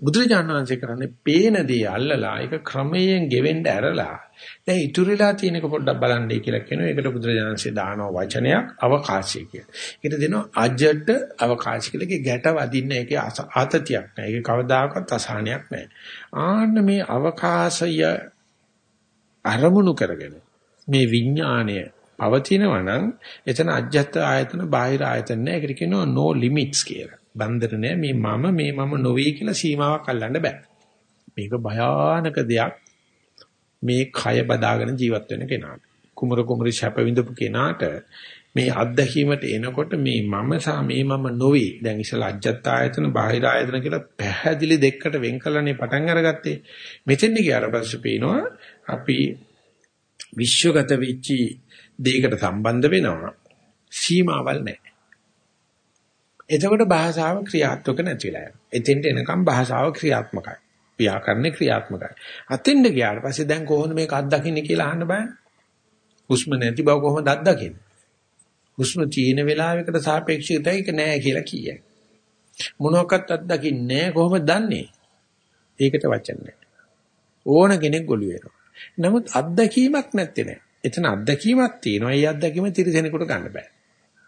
බුදුරජාණන් වහන්සේ කරන්නේ පේන දේ අල්ලලා ඒක ක්‍රමයෙන් ගෙවෙන්න ඇරලා දැන් ඉතුරුලා තියෙන එක පොඩ්ඩක් බලන්නයි කියලා කියනවා. ඒකට බුදුරජාණන්සේ දානවා වචනයක් අවකාශය කියලා. ඒකට දෙනවා අජට අවකාශය කියලා. ඒකේ ගැට වදින්න ඒකේ ආතතියක් නැහැ. ඒකේ කවදාකවත් අසහනයක් නැහැ. ආන්න මේ අවකාශය අරමුණු කරගෙන මේ විඥාණය පවතිනවා නම් එතන අජ්ජත් ආයතන බාහිර ආයතන නැහැ. ඒකට කියනවා no limits කියලා. බන්ධන නෑ මේ මම මේ මම නොවේ කියලා සීමාවක් අල්ලන්න බෑ. මේක භයානක දෙයක්. මේ කය බදාගෙන ජීවත් වෙන කෙනාට. කුමර කුමරි ශප විඳපු කෙනාට මේ අත්දැකීමට එනකොට මේ මම සහ මේ මම නොවේ. දැන් ඉස්සලා අජ්ජත් ආයතන බාහිර ආයතන කියලා පැහැදිලි දෙකකට වෙන් කළනේ පටන් අරගත්තේ. මෙතෙන්දි ගියාට පස්සේ පේනවා අපි විශ්වගත වෙච්චි දෙයකට සම්බන්ධ වෙනවා. සීමාවල් නැහැ. එතකොට භාෂාව ක්‍රියාත්මක නැතිලා යනවා. එතෙන්ට එනකම් භාෂාව ක්‍රියාත්මකයි. ව්‍යාකරණේ ක්‍රියාත්මකයි. අතෙන්ද ගියාට පස්සේ දැන් කොහොමද මේක අත්දකින්නේ කියලා අහන්න බෑ. හුස්ම නැති බව කොහොමද අත්දකින්නේ? හුස්ම තියෙන වෙලාවකට සාපේක්ෂව ඒක නෑ කියලා කියයි. මොනවාක්වත් අත්දකින්නේ කොහොමද දන්නේ? ඒකට වචන නෑ. ඕන කෙනෙක් ගොළු වෙනවා. නමුත් අත්දැකීමක් නැත්තේ නෑ. එතන අත්දැකීමක් තියෙනවා. ඒ අත්දැකීම තිරසෙනෙකුට ගන්න බෑ.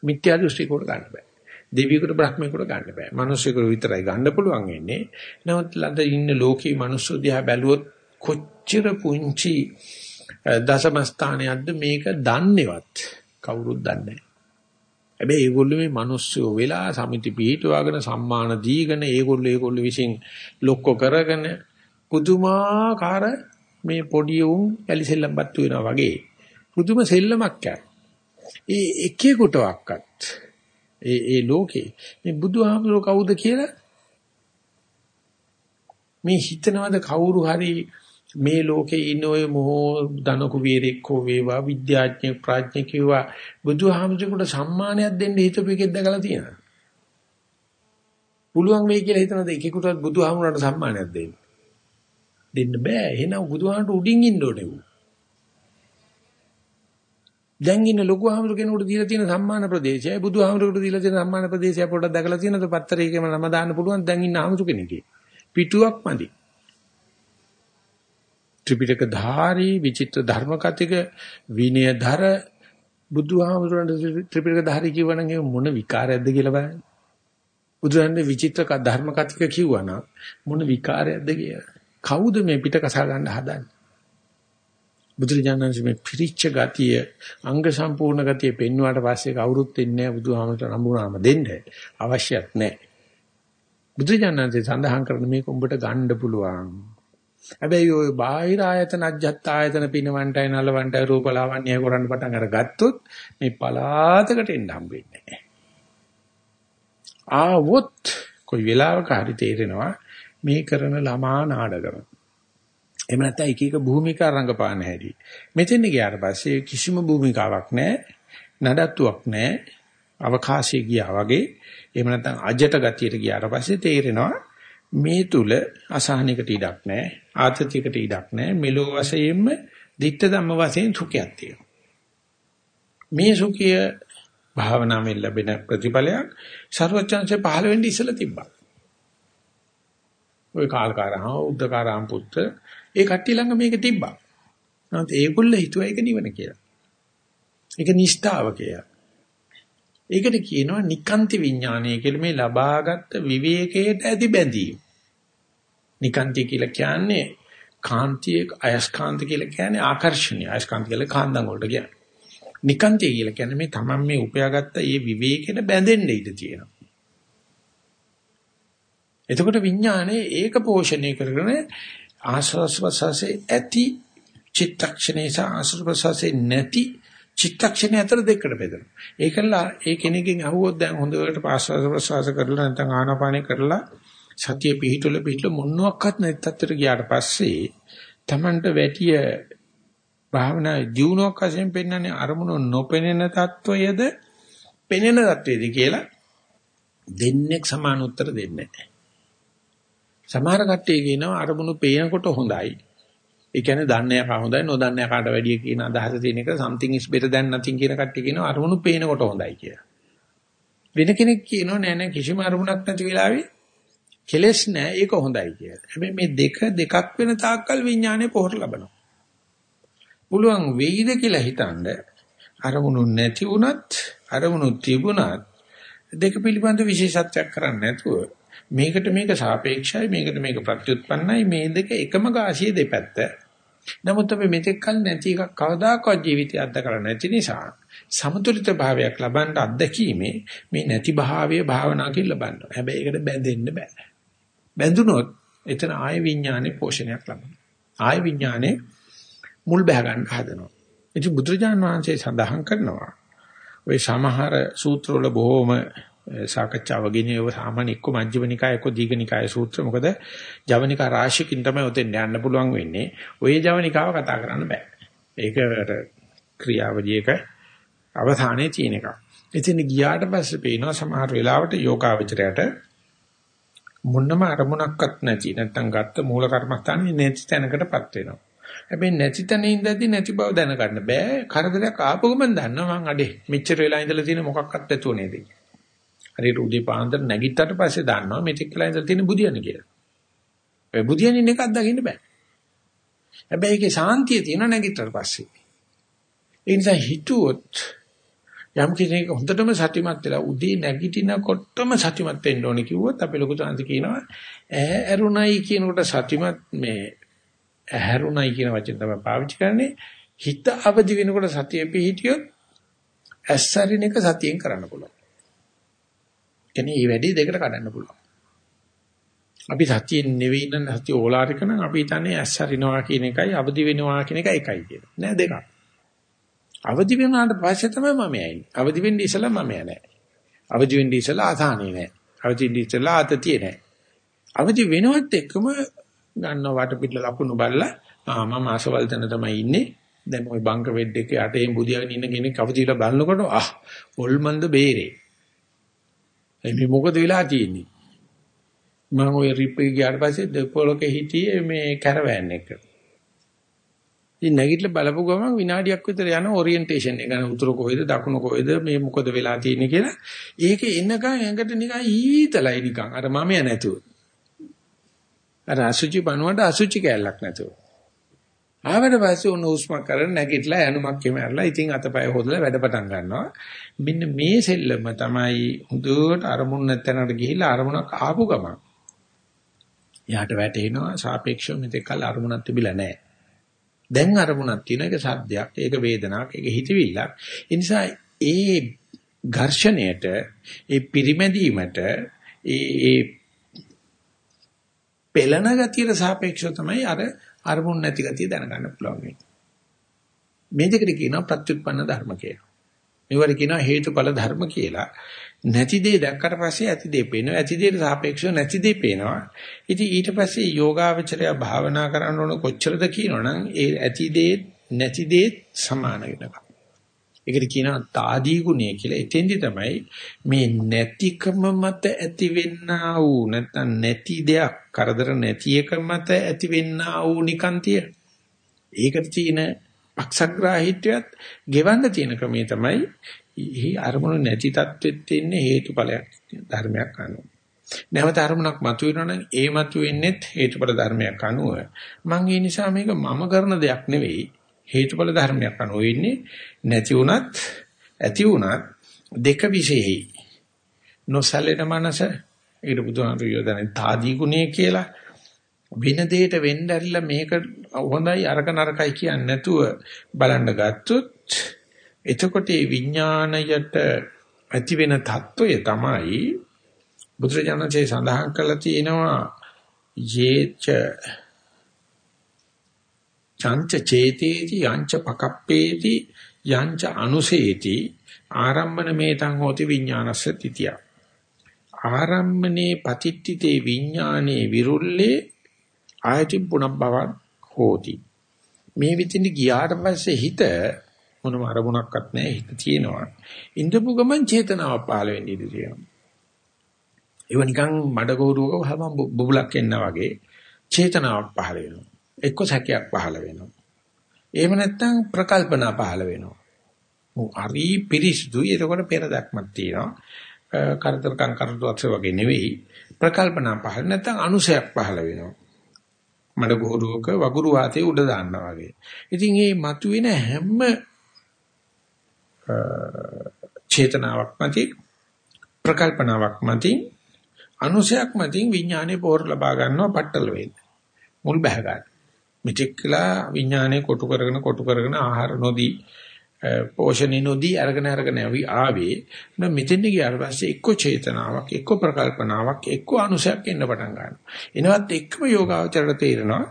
මිත්‍යා දෘෂ්ටිකට ගන්න බෑ. දෙවියෙකුට බ්‍රහ්මයෙකුට ගන්න බෑ. මිනිස්සුෙකුට විතරයි ගන්න පුළුවන් වෙන්නේ. නමුත් ළඟ ඉන්න ලෝකේ මිනිස්සු දිහා බැලුවොත් කොච්චර පුංචි දසම ස්ථානයක්ද මේක දන්නේවත් කවුරුත් දන්නේ නැහැ. හැබැයි ඒගොල්ලෝ මේ මිනිස්සු වෙලා සමිති පිහිටුවාගෙන සම්මාන දීගෙන ඒගොල්ලෝ ඒගොල්ලෝ විසින් ලොක්ක කරගෙන පුදුමාකාර මේ පොඩි උන් ඇලිසෙල්ලම්පත් වෙනවා වගේ පුදුම සෙල්ලමක් යන. ඒ එකෙකුටවත් ඒ ඒ ලෝකේ මේ බුදුහාමුදුරුවෝ කවුද කියලා මේ හිතනවාද කවුරු හරි මේ ලෝකේ ඉන්න ඔය මොහෝ ධන කුවේරෙක් හෝ වේවා විද්‍යාඥයෙක් ප්‍රඥෙක් වේවා බුදුහාමුදුරුවන්ට සම්මානයක් දෙන්න හිතපු එකෙක් දැකලා තියෙනවා. පුළුවන් වෙයි කියලා හිතනද එකෙකුටවත් බුදුහාමුදුරන්ට සම්මානයක් දෙන්න. දෙන්න බෑ. එහෙනම් බුදුහාමුදුරන්ට උඩින් ඉන්න ඕනේ. දැන් ඉන්න ලොකු හාමුදුර කෙනෙකුට දීලා තියෙන සම්මාන ප්‍රදේශයයි බුදුහාමුදුරට දීලා තියෙන සම්මාන ප්‍රදේශය පොඩ්ඩක් දැකලා තියෙනද පත්තරයකම නම දාන්න පුළුවන් දැන් ඉන්න හාමුදුර කෙනෙක්ගේ. පිටුවක් මදි. ත්‍රිපිටක ධාරී විචිත්‍ර ධර්ම කතික විනයධර බුදුහාමුදුරන්ට ත්‍රිපිටක ධාරී කියවනම් ඒ මොන විකාරයක්ද කියලා බලන්න. බුදුරන්ගේ විචිත්‍ර ධර්ම කතික කිව්වනම් මොන විකාරයක්ද කියලා. කවුද මේ පිට කසා ගන්න හදන්නේ? බුදුරජාණන් මේ පිරිච්ච ගතිය අංග සම්පූර්ණ ගතිය පෙන්වුවාට පස්සේ කවුරුත් එන්නේ නැහැ බුදුහාමරට නම්බුනාම දෙන්න අවශ්‍යත් නැහැ. බුදුරජාණන් සඳහන් කරන මේක උඹට ගන්න පුළුවන්. හැබැයි ওই බාහිර ආයතන අජ්ජත් ආයතන පිනවන්ටයි නලවන්ටයි රූපලාවන්‍යය කරන්න පටන් අරගත්තොත් මේ පලාතකට එන්න හම්බෙන්නේ නැහැ. ආවොත් කොයි වෙලාවක හරි තේරෙනවා මේ කරන ළමා නාඩගම. එහෙම නැත්නම් එක එක භූමිකා රංගපාන හැටි. මෙතෙන් ගියාට පස්සේ කිසිම භූමිකාවක් නැහැ. නඩත්තුවක් නැහැ. අවකාශයේ ගියා වගේ එහෙම නැත්නම් අජට ගතියට ගියාට පස්සේ තේරෙනවා මේ තුල අසහනයකට ඉඩක් නැහැ. ආතතියකට ඉඩක් නැහැ. මෙලෝ වශයෙන්ම ditta ධම්ම වශයෙන් සුඛයක් තියෙනවා. මේ සුඛය භාවනාවෙන් ලැබෙන ප්‍රතිඵලයක් ਸਰවචන්සේ පහළ වෙන්නේ ඉසල තිබ්බා. ওই කාල්කාරහම උද්දකාරාම් පුත්‍ර ඒ කට්ටිය ළඟ මේක තිබ්බා. නමුත් ඒගොල්ලෝ හිතුවා ඒක නිවන කියලා. ඒක නිෂ්ඨාව කියලා. ඒකට කියනවා නිකාන්ති විඥානය කියලා මේ ලබාගත් විවේකයට ඇති බැඳීම. නිකාන්ති කියලා කියන්නේ කාන්තිය අයස්කාන්ත කියලා කියන්නේ ආකර්ෂණය. අයස්කාන්ත කියලා කාන්දන් වලට කියන්නේ. නිකාන්ති කියලා කියන්නේ මේ තමන් මේ උපයාගත්ත මේ විවේකයට බැඳෙන්න ඉඩ තියෙනවා. එතකොට විඥානේ ඒක පෝෂණය කරගෙන ආස්වාස් ප්‍රසවාසයේ ඇති චිත්තක්ෂණේ සහ ආස්වාස් ප්‍රසවාසයේ නැති චිත්තක්ෂණේ අතර දෙකට බෙදෙනවා. ඒකලා ඒ කෙනෙක්ගෙන් අහුවොත් දැන් හොඳට ආස්වාස් ප්‍රසවාස කරලා නැත්නම් ආනාපානෙ කරලා සතිය පිහිටුල පිහිටුල මොනවාක්වත් නැති තත්ත්වයට ගියාට පස්සේ Tamanට වැටිය භාවනා ජීවණයක් වශයෙන් පෙන්වන්නේ අරමුණු නොපෙනෙන තත්වයේද පෙනෙන තත්වයේද කියලා දෙන්නෙක් සමාන උත්තර දෙන්නේ නැහැ. සමහර කට්ටිය කියනවා අරමුණු පේනකොට හොඳයි. ඒ කියන්නේ දන්නේ නැහැ හොඳයි නොදන්නේ කාට වැඩිය කියන අදහස තියෙන එක something is better than nothing කියන කට්ටිය කියනවා අරමුණු පේනකොට හොඳයි කියලා. වෙන කෙනෙක් කියනවා නෑ නෑ කිසිම අරමුණක් නැති වෙලාවේ කෙලස් නෑ ඒක හොඳයි කියලා. හැබැයි මේ දෙක දෙකක් වෙන තාක්කල් විඥානය පොහොර ලබනවා. පුළුවන් වෙයිද කියලා හිතනද අරමුණු නැති වුණත් අරමුණු තිබුණත් දෙක පිළිබඳ විශේෂත්වයක් කරන්නේ නැතුව මේකට මේක සාපේක්ෂයි මේකට මේක ප්‍රත්‍යুৎපන්නයි මේ දෙක එකම වාසිය දෙපැත්ත. නමුත් අපි මෙතෙක් කල නැති එකක් කවදාකවත් ජීවිතය අත්දකලා නැති නිසා සමතුලිත භාවයක් ලබන්න අත්දැකීමේ මේ නැති භාවය භාවනාවකින් ලබන්න. හැබැයි ඒකට බැඳෙන්න බෑ. බැඳුනොත් එතන ආය විඥානේ පෝෂණයක් ලබනවා. ආය විඥානේ මුල් බැහැ ගන්න හදනවා. ඉති බුදුරජාණන් වහන්සේ සඳහන් කරනවා ඔය සමහර සූත්‍රවල බොහොම සාකච්ඡාව ගෙනියව සාමාන්‍ය එක්ක මජ්ක්‍ධිම නිකාය එක්ක දීඝ නිකාය සූත්‍ර මොකද ජවනිකා රාශියකින් තමයි ඔතෙන් යන්න පුළුවන් වෙන්නේ. ඔය ජවනිකාව කතා කරන්න බෑ. ඒක ක්‍රියාවලියක අවධානයේ තියෙන එක. එතන ගියාට පස්සේ පේනවා සමහර වෙලාවට යෝගාවචරයට මොන්නම අරමුණක්වත් නැති නැත්තම් ගත්ත මූල කර්මස්ථානේ නැති තැනකටපත් වෙනවා. හැබැයි නැති තැන ඉඳද්දි නැති බව දැනගන්න බෑ. කරදරයක් ආපු ගමන් දන්නවා මං අඩේ මෙච්චර වෙලා ඉඳලා තියෙන මොකක්වත් නැතුව නේද කියලා. හරියට උදේ පාන්දර නැගිට්ටට පස්සේ දන්නවා මෙතෙක් වෙලා ඉඳලා තියෙන බුදියන කියලා. ඒ බුදියනින් එකක් දකින්න බෑ. හැබැයි ඒකේ සාන්තිය තියෙන නැගිට්ටට පස්සේ. ඒ නිසා හිතුවොත් යම් කෙනෙක් හොඳටම සතිමත් වෙලා උදේ නැගිටිනකොටම සතිමත් වෙන්න ඕනේ කිව්වොත් අපේ ලොකු තාන්ති කියනවා ඈ ඇරුණයි කියනකොට සතිමත් මේ ඇහැරුණයි කියන වචන තමයි පාවිච්චි කරන්නේ හිත අවදි වෙනකොට සතිය පිහිටියොත් ඇස්සරින එක සතියෙන් කරන්න පුළුවන්. එනේ මේ වැඩි දෙකට කඩන්න පුළුවන්. අපි සතියෙන් නෙවෙයි නම් සතිය ඕලාරික නම් අපි හිතන්නේ ඇස්සරිනවා කියන එකයි අවදි වෙනවා කියන එක එකයි කියන. නෑ දෙකක්. අවදි වෙනාට පස්සේ තමයි මම යන්නේ. අවදි වෙන්නේ ඉස්සලා මම යන්නේ. අවදි වෙන්නේ ඉස්සලා ආසානේ නෑ. අවදි වෙන්නේ ඉස්සලා ආතතිය නෑ. අවදි වෙනවත් එක්කම ගන්න වටපිට ලකුණු බලලා ආ මම ආසවල් තැන තමයි ඉන්නේ. දැන් ওই බංක වෙඩ් එකේ අටේන් බුදියාගෙන ඉන්න කෙනෙක් අවදිලා බලනකොට ආ ඔල්මන්ද බේරේ. මේ මොකද වෙලා තියෙන්නේ? මම ওই රිප්පේ ගියාට පස්සේ දෙපොලක හිටියේ මේ කැරවෑන් එක. ඉතින් නැගිටලා බලපු ගමන් විනාඩියක් විතර යන ඔරියන්ටේෂන් එක. ගන්න උතුර කොහෙද දකුණ කොහෙද මේ මොකද වෙලා තියෙන්නේ කියලා. ඒකේ එන්නකන් ඇඟට නිකන් ඊතලයි නිකන්. අර මම නැතුව. අර අසුචි බනුවට අසුචි කැලලක් නැතුව. ආවට පස්සේ උන් උස්ම කරන නැගිටලා යනුමක් කෙමරලා ඉතින් අතපය හොදලා වැඩ පටන් ගන්නවා. මෙන්න මේ සෙල්ලම තමයි හුදුවට අරමුණ නැතනකට ගිහිල්ලා අරමුණක් ආපු ගමන්. යාට වැටෙනවා සාපේක්ෂව මෙතෙක් කල අරමුණක් තිබිලා නැහැ. දැන් අරමුණක් තියෙන එක සද්දයක්, ඒක වේදනාවක්, ඒක හිතවිල්ලක්. ඒ නිසා ඒ ඝර්ෂණයට, ඒ පිරිමැදීමට, ඒ පෙළන ගතියට සාපේක්ෂව තමයි අර අරමුණ නැති ගතිය දැනගන්න පුළුවන් වෙනවා. මේ දෙකට කියනවා ප්‍රත්‍යুৎপন্ন ධර්ම කියලා. මෙවර කියනවා හේතුඵල ධර්ම කියලා. නැති දේ දැක්කට පස්සේ ඇති දේ පේනවා. ඇති දේට සාපේක්ෂව නැති දේ පේනවා. ඉතින් ඊට පස්සේ යෝගාවචරය භාවනා කරන්න ඕන කොච්චරද කියනවනම් ඒ ඇති දේ නැති දේ සමාන වෙනවා. ඒකට කියනවා తాදී ගුණය කියලා. එතෙන්දි තමයි මේ නැතිකම මත ඇතිවෙන්නා වූ නැත්නම් නැති දෙයක් කරදර නැති එක මත ඇතිවෙන්නා වූ නිකාන්තිය. ඒකට තියෙන පක්ෂග්‍රාහීත්වයත් ගෙවන්න තියෙන ක්‍රමය තමයි හි අරමුණු නැති තත්වෙත් තියෙන්නේ හේතුඵලයක් ධර්මයක් අනුව. නැවත අරමුණක් මතුවෙනවා නම් ඒ මතුවෙන්නේත් හේතුඵල ධර්මයක් අනුව. මම ඒ නිසා මේක මම කරන දෙයක් නෙවෙයි හේතුඵල ධර්මයක් අනුව වෙන්නේ නැති වුණත් ඇති වුණත් දෙක විශේෂයි. නොසැලෙන මනස ඊට බුදුහාමුදුරු යොදන්නේ තාදී ගුණය කියලා වෙන දෙයකට වෙන්න ඇරිලා මේක හොඳයි අරක නරකයි කියන්නේ නැතුව බලන්න ගත්තොත් එතකොට ඒ විඥාණයට ඇති වෙන తত্ত্বය තමයි බුදුරජාණන්සේ සඳහන් කළා තියෙනවා යේච චංච චේතේති යංච පකප්පේති යංච අනුසේති. ආරම්මන මේතං හෝති විඥානස්ස තිතිය. ආරම්මනේ පතිට්ඨිතේ විඥානේ විරුල්ලේ ආයති පුනබ්බව හෝති. මේ විදිහට ගියාට පස්සේ හිත මොනම අරමුණක්වත් නැහැ හිත තියෙනවා. ඉඳපු ගමන් චේතනාවක් පහළ වෙන්න ඉඩ තියෙනවා. ඒව නිකන් මඩගෝරුවක වහම බුබුලක් එන්න වගේ චේතනාවක් පහළ වෙනවා. එක්ක සැකයක් පහළ වෙනවා. එහෙම නැත්නම් ප්‍රකල්පනා පහළ වෙනවා. හරි පිරිසුදුයි. එතකොට පෙර දැක්මක් තියෙනවා. කරදරකම් කරදොත් වගේ නෙවෙයි. ප්‍රකල්පනා පහළ නැත්නම් අනුසයක් පහළ වෙනවා. මඩ ගොරුවක වගුරු වාතේ උඩ දාන්නා වගේ. ඉතින් මේ මතුවෙන හැම චේතනාවක් මතින් ප්‍රකල්පනාවක් මතින් අනුසයක් මතින් විඥානේ පෝර ලබා ගන්නවා පట్టල වෙන්නේ. මුල් බහ ගන්න. මෙචෙක්ලා විඥානේ කොටු කරගෙන කොටු කරගෙන ආහාර නොදී පෝෂණය නොදී අරගෙන අරගෙන ආවේ. නෝ මෙතෙන් ගියාට පස්සේ එක්ක චේතනාවක් එක්ක ප්‍රකල්පනාවක් එක්ක අනුසයක් එන්න පටන් ගන්නවා. එනවත් එක්කම යෝගාවචරයට තේරෙනවා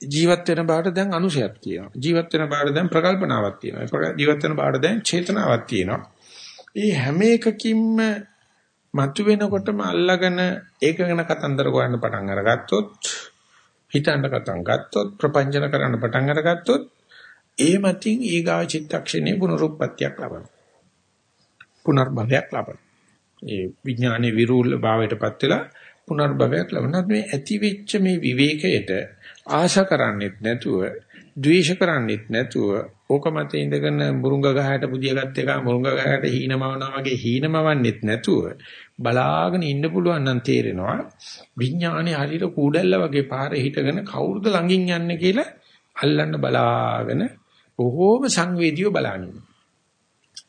ජීවත් වෙන බාට දැන් අනුසයක් තියෙනවා. ජීවත් වෙන බාට දැන් ප්‍රකල්පනාවක් තියෙනවා. ජීවත් වෙන බාට දැන් චේතනාවක් තියෙනවා. මේ හැම එකකින්ම මතු වෙනකොටම අල්ලගෙන ඒක ගැන කතන්දර ගොයන්න පටන් අරගත්තොත් හිතන්න කතන් ගත්තොත් ප්‍රපංචන කරන්න පටන් අරගත්තොත් ඒ මතින් ඊගාව චිත්තක්ෂණේ පුනරුත්පත්තියක් ලබනවා. පුනර්භවයක් ලබන. ඒ විඥානයේ විරූල භාවයටපත් වෙලා පුනර්භවයක් ලබනත් මේ ඇති වෙච්ච මේ විවේකයට ආශා කරන්නේත් නැතුව, ද්වේෂ කරන්නේත් නැතුව, ඕක මත ඉඳගෙන මුරුංග ගහයට පුදියගත් එක මුරුංග ගහයට හීනමවනවා වගේ හීනමවන්නෙත් නැතුව බලාගෙන ඉන්න පුළුවන් නම් තේරෙනවා විඥානේ හරියට කූඩැල්ල වගේ පාරේ හිටගෙන කවුරුද ළඟින් යන්නේ කියලා අල්ලන්න බලාගෙන බොහෝම සංවේදීව බලන්නේ.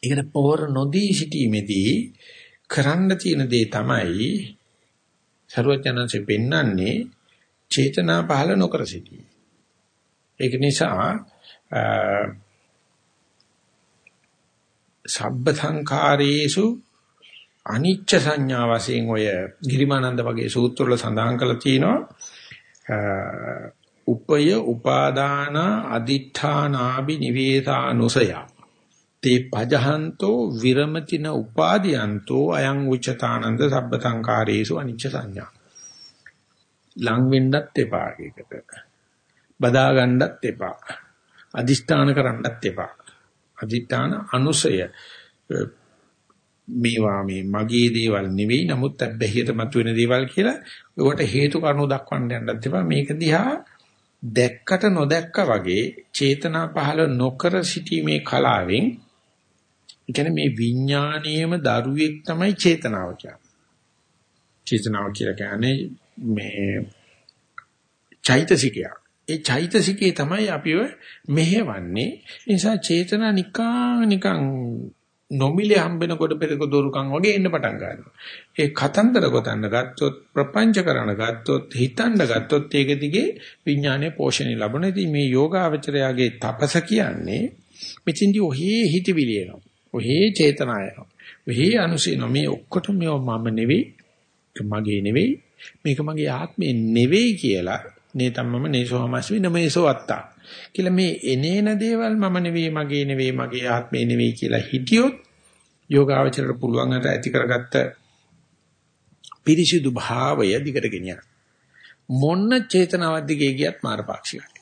ඒකට පොර නොදී සිටීමේදී කරන්න තියෙන දේ තමයි ਸਰවඥාන්සේ පෙන්වන්නේ චේතනා පහළ නොකර සිටීම. ඒක නිසා සබ්බ සංඛාරේසු අනිච්ච සංඥා වශයෙන් ඔය ගිරිමානන්ද වගේ සූත්‍රවල සඳහන් කරලා තියෙනවා උපය උපාදාන අදිඨානාබි නිවේසානුසය තේ පජහන්තෝ විරමතින උපාදීයන්තෝ අයං උච්චතානන්ද සබ්බ සංඛාරේසු අනිච්ච සංඥා. ලං වෙන්නත් එපා ඒකට. බදා ගන්නත් එපා. අදිෂ්ඨාන කරන්නත් එපා. අදිඨාන අනුසය. මේවා මේ මගේ දේවල් නෙවෙයි නමුත් බැහැියට මතුවෙන දේවල් කියලා ඒකට හේතු කාරණා දක්වන්න යන්නත් එපා මේක දිහා දැක්කට නොදැක්කා වගේ චේතනා පහළ නොකර සිටීමේ කලාවෙන් කියන්නේ මේ විඥාණයම දරුවෙක් තමයි චේතනාව කියන්නේ. චේතනාව කියලා කියන්නේ මේ චෛතසිකය. ඒ චෛතසිකේ තමයි අපිව මෙහෙවන්නේ. ඒ නිසා චේතනා නිකන් නිකන් නොමිලේ හම්බෙන කොට පෙරක දොරුකම් වගේ එන්න පටන් ගන්නවා. ඒ කතන්දර ගොතන්න ගත්තොත් ප්‍රපංච කරන ගත්තොත් හිතන්න ගත්තොත් ඒක දිගේ විඥානයේ පෝෂණය ලැබෙන. ඉතින් මේ යෝගාවචරයාගේ තපස කියන්නේ මෙතින්දි ඔහේ හිතවිලි එනවා. ඔහේ චේතනාය එනවා. ඔහේ අනුසීන මේ ඔක්කොටම මම නෙවෙයි මගේ නෙවෙයි මේක මගේ ආත්මේ නෙවෙයි කියලා නේතම්මම නේසෝමස්මි නමේසෝ අත්තා කියලා මේ එනේන දේවල් මම නෙවෙයි මගේ නෙවෙයි මගේ ආත්මේ නෙවෙයි කියලා හිටියොත් යෝගාවචරයට පුළුවන් අත ඇති කරගත්ත පිරිසිදු භාවය දිගට ගෙනියන්න. මොන්න චේතනාවක් දිගේ ගියත් මාරපාක්ෂිකයි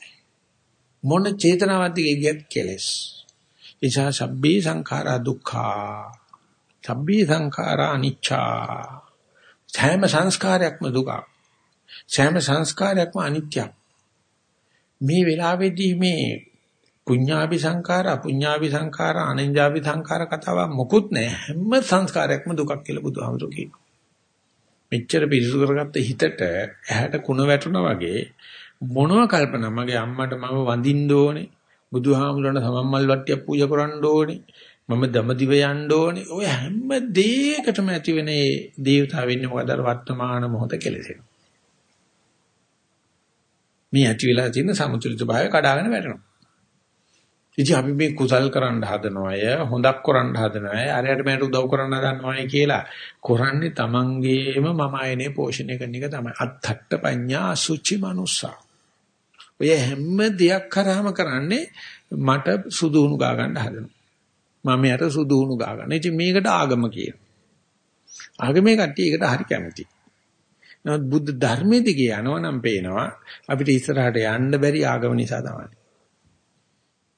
මොන චේතනාවක් දිගේ ගියත් කෙලස්. එසා සබ්බේ සංඛාරා දුක්ඛා. සබ්බේ සංඛාරා අනිච්චා සෑම සංස්කාරයක්ම දුකක්. සෑම සංස්කාරයක්ම අනිත්‍යයි. මේ වෙලාවේදී මේ පුඤ්ඤාභි සංඛාර අපුඤ්ඤාභි සංඛාර අනිඤ්ඤාභි සංඛාර කතාව මොකුත් නැහැ. හැම සංස්කාරයක්ම දුකක් කියලා බුදුහාමුදුරු කියනවා. මෙච්චර පිරිසුදු කරගත්ත හිතට ඇහැට කුණ වැටුණා වගේ මොනව කල්පනා මගේ අම්මට මම වඳින්න ඕනේ? බුදුහාමුදුරන්ට සමම්මල් වට්ටියක් පූජා කරන්න ඕනේ. මම දමදිව යන්න ඕනේ. ඔය හැම දෙයකටම ඇති වෙන මේ දේවතාව වෙන්නේ මොකද? අර වර්තමාන මොහොත කෙලෙසෙනවා. මේ ඇති වෙලා තියෙන සමතුලිත භාවය කඩාගෙන වැටෙනවා. ඉතින් අපි මේ කුසල් කරන්න හදන අය, හොඳක් කරන්න හදන අය, අරයට මට උදව් කරන්න හදනවායි කියලා කරන්නේ තමන්ගේම මම ආයනේ පෝෂණය කරන එක තමයි. අත්තට්ඨ පඤ්ඤා සුචි මනුස්සා. ඔය හැම දෙයක් කරාම කරන්නේ මට සුදුහුණු ගා ගන්න හදනවා. මම යට සුදුහුණු ගා ගන්න. ඉතින් මේකට ආගම කියන. ආගමේ කට්ටිය ඒකට හරි කැමතියි. නමුත් බුද්ධ ධර්මයේ දිගේ යනවා නම් පේනවා අපිට ඉස්සරහට යන්න බැරි ආගම නිසා තමයි.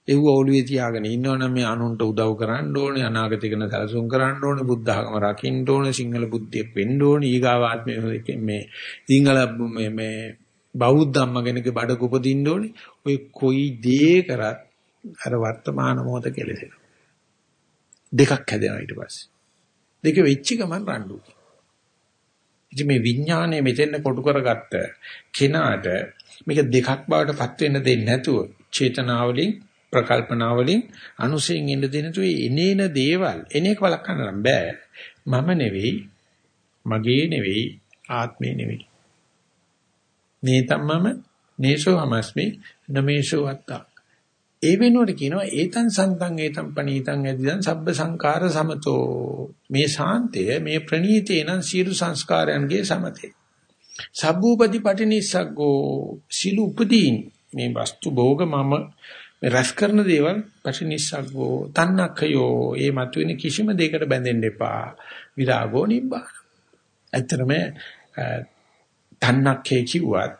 ඒව ඔළුවේ තියාගෙන ඉන්නවනම් මේ අනුන්ට උදව් කරන්න ඕනේ අනාගතේ ගැන සැලසුම් කරන්න ඕනේ බුද්ධ ආගම රකින්න ඕනේ සිංහල බුද්ධියක් වෙන්න ඕනේ ඊගාවාත්මයේ මේ සිංහල මේ මේ බෞද්ධ අම්ම කෙනෙක්ගේ බඩක උපදින්න ඕනේ. ඔය කොයි දේ කරත් අර වර්තමාන මොහොත කෙලෙසෙනවා. දෙකක් හැදෙනවා ඊට පස්සේ. දෙක වෙච්ච ගමන් රණ්ඩු ඉතින් මේ විඥානය මෙතෙන් කොටු කරගත්ත කෙනාට මේක දෙකක් බවට පත් වෙන්න දෙන්නේ නැතුව චේතනාවලින් ප්‍රකල්පනාවලින් අනුසයෙන් ඉන්න දෙන තු එනේන දේවල් එනේක වළක්වන්න බෑ. මම නෙවෙයි මගේ නෙවෙයි ආත්මේ නෙවෙයි. නේතම්මම නේසෝ හමස්මි නමේසෝ අත්තා ඒ වෙනුවට කියනවා ඒතං සන්තං ඒතං පනීතං යදිදං සබ්බ සංකාර සමතෝ. මේ ශාන්තය මේ ප්‍රණීතේ නම් සියලු සංස්කාරයන්ගේ සමතේ. සබ්බූපති පටිනිස්සග්ගෝ. සිළු උපදීන්. මේ වස්තු භෝග මම රැස් කරන දේවල් පටිනිස්සග්ගෝ. තන්නක්ඛයෝ ඒ මතුවෙන කිසිම දෙයකට බැඳෙන්න එපා. විරාගෝ නිබ්බාන. ඇත්තටම තන්නක්ඛේ කිව්වත්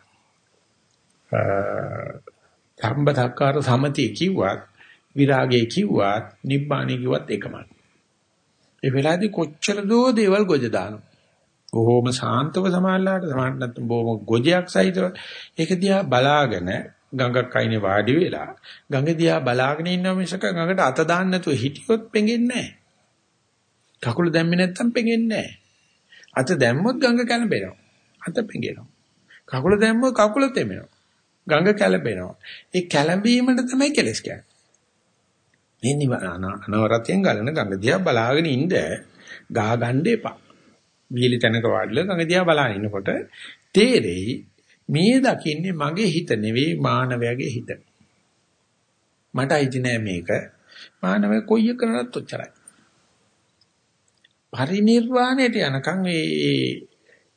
සම්බතක්කාර සමතිය කිව්වත් විරාගය කිව්වත් නිබ්බාණය කිව්වත් එකමයි. ඒ වෙලාවේදී කොච්චර දෝ දේවල් ගොජ දානවා. බොහොම සාන්තව සමාල්ලාට සමාල්ලාට නැත්නම් බොහොම ගොජයක් සහිතව ඒක දිහා බලාගෙන ගඟක් අයිනේ වාඩි වෙලා ගඟ දිහා බලාගෙන ඉන්නව මිසක ගඟට අත දාන්න නැතුව හිටියොත් පෙඟෙන්නේ නැහැ. කකුල දැම්මේ නැත්නම් පෙඟෙන්නේ නැහැ. අත දැම්මොත් ගඟ කැළඹෙනවා. අත පෙඟෙනවා. කකුල දැම්මොත් කකුල තෙමෙනවා. ගඟ කැළඹෙනවා. ඒ කැළඹීමට තමයි කෙලස් කියන්නේ. මේ අනවරතෙන් ගලන ගඟ දිහා බලාගෙන ඉඳ ගහ ගන්න එපා. වියලි තැනක වාඩිලා ගඟ දිහා බලාගෙන ඉන්නකොට තේරෙයි මේ දකින්නේ මගේ හිත නෙවෙයි මානවයාගේ හිත. මට අයිති නෑ මේක. මානවය කොයි කරනත් ඔච්චරයි. පරිණිර්වාණයට යනකම් මේ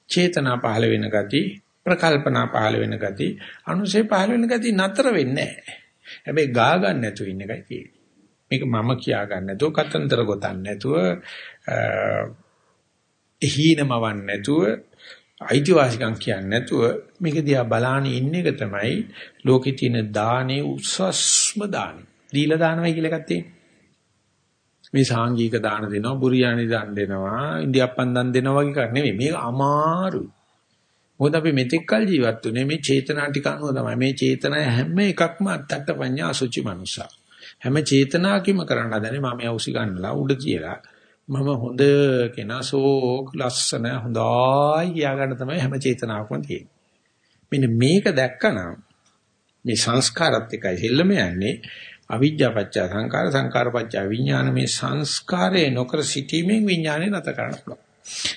චේතනා පහළ වෙන ගති, ප්‍රකල්පනා පහළ වෙන ගති, අනුසේ පහළ වෙන ගති නතර වෙන්නේ නැහැ. හැබැයි ගා ගන්න නැතුව ඉන්න එකයි තියෙන්නේ. මේක මම කියා ගන්න නැතුව, කතන්දර ගොතන්න නැතුව, හීනමවන්න නැතුව, අයිතිවාසිකම් කියන්නේ නැතුව මේක දිහා බලාන ඉන්න එක තමයි ලෝකේ තියෙන දානේ උස්සස්ම දානේ. දීලා දානවා කියලා එකක් තියෙනවා. මේ සාංගික දාන දෙනවා, බුරියානි දාන දෙනවා, ඉන්දියාප්පන් දාන දෙනවා වගේ එකක් නෙමෙයි. මේක අමාරුයි. මොකද අපි මෙතෙක් කල් ජීවත් වුනේ මේ චේතනා ටික අනුව තමයි. මේ චේතනා හැම එකක්ම අත්තට පඤ්ඤා අසුචි මනුසා. හැම චේතනාවකම කරන්න හදනේ මම යවුසි ගන්නලා උඩ කියලා. මම හොඳ කෙනාසෝ ලස්සන හොඳයි කියා ගන්න තමයි හැම චේතනාවකම තියෙන්නේ. මෙන්න මේක දැක්කනම් මේ සංස්කාරات එකයි හෙල්ලම යන්නේ අවිජ්ජා පත්‍ය සංකාර සංකාර පත්‍ය විඥාන මේ සංස්කාරේ නොකර සිටීමෙන් විඥානේ නැත කරන්න පුළුවන්.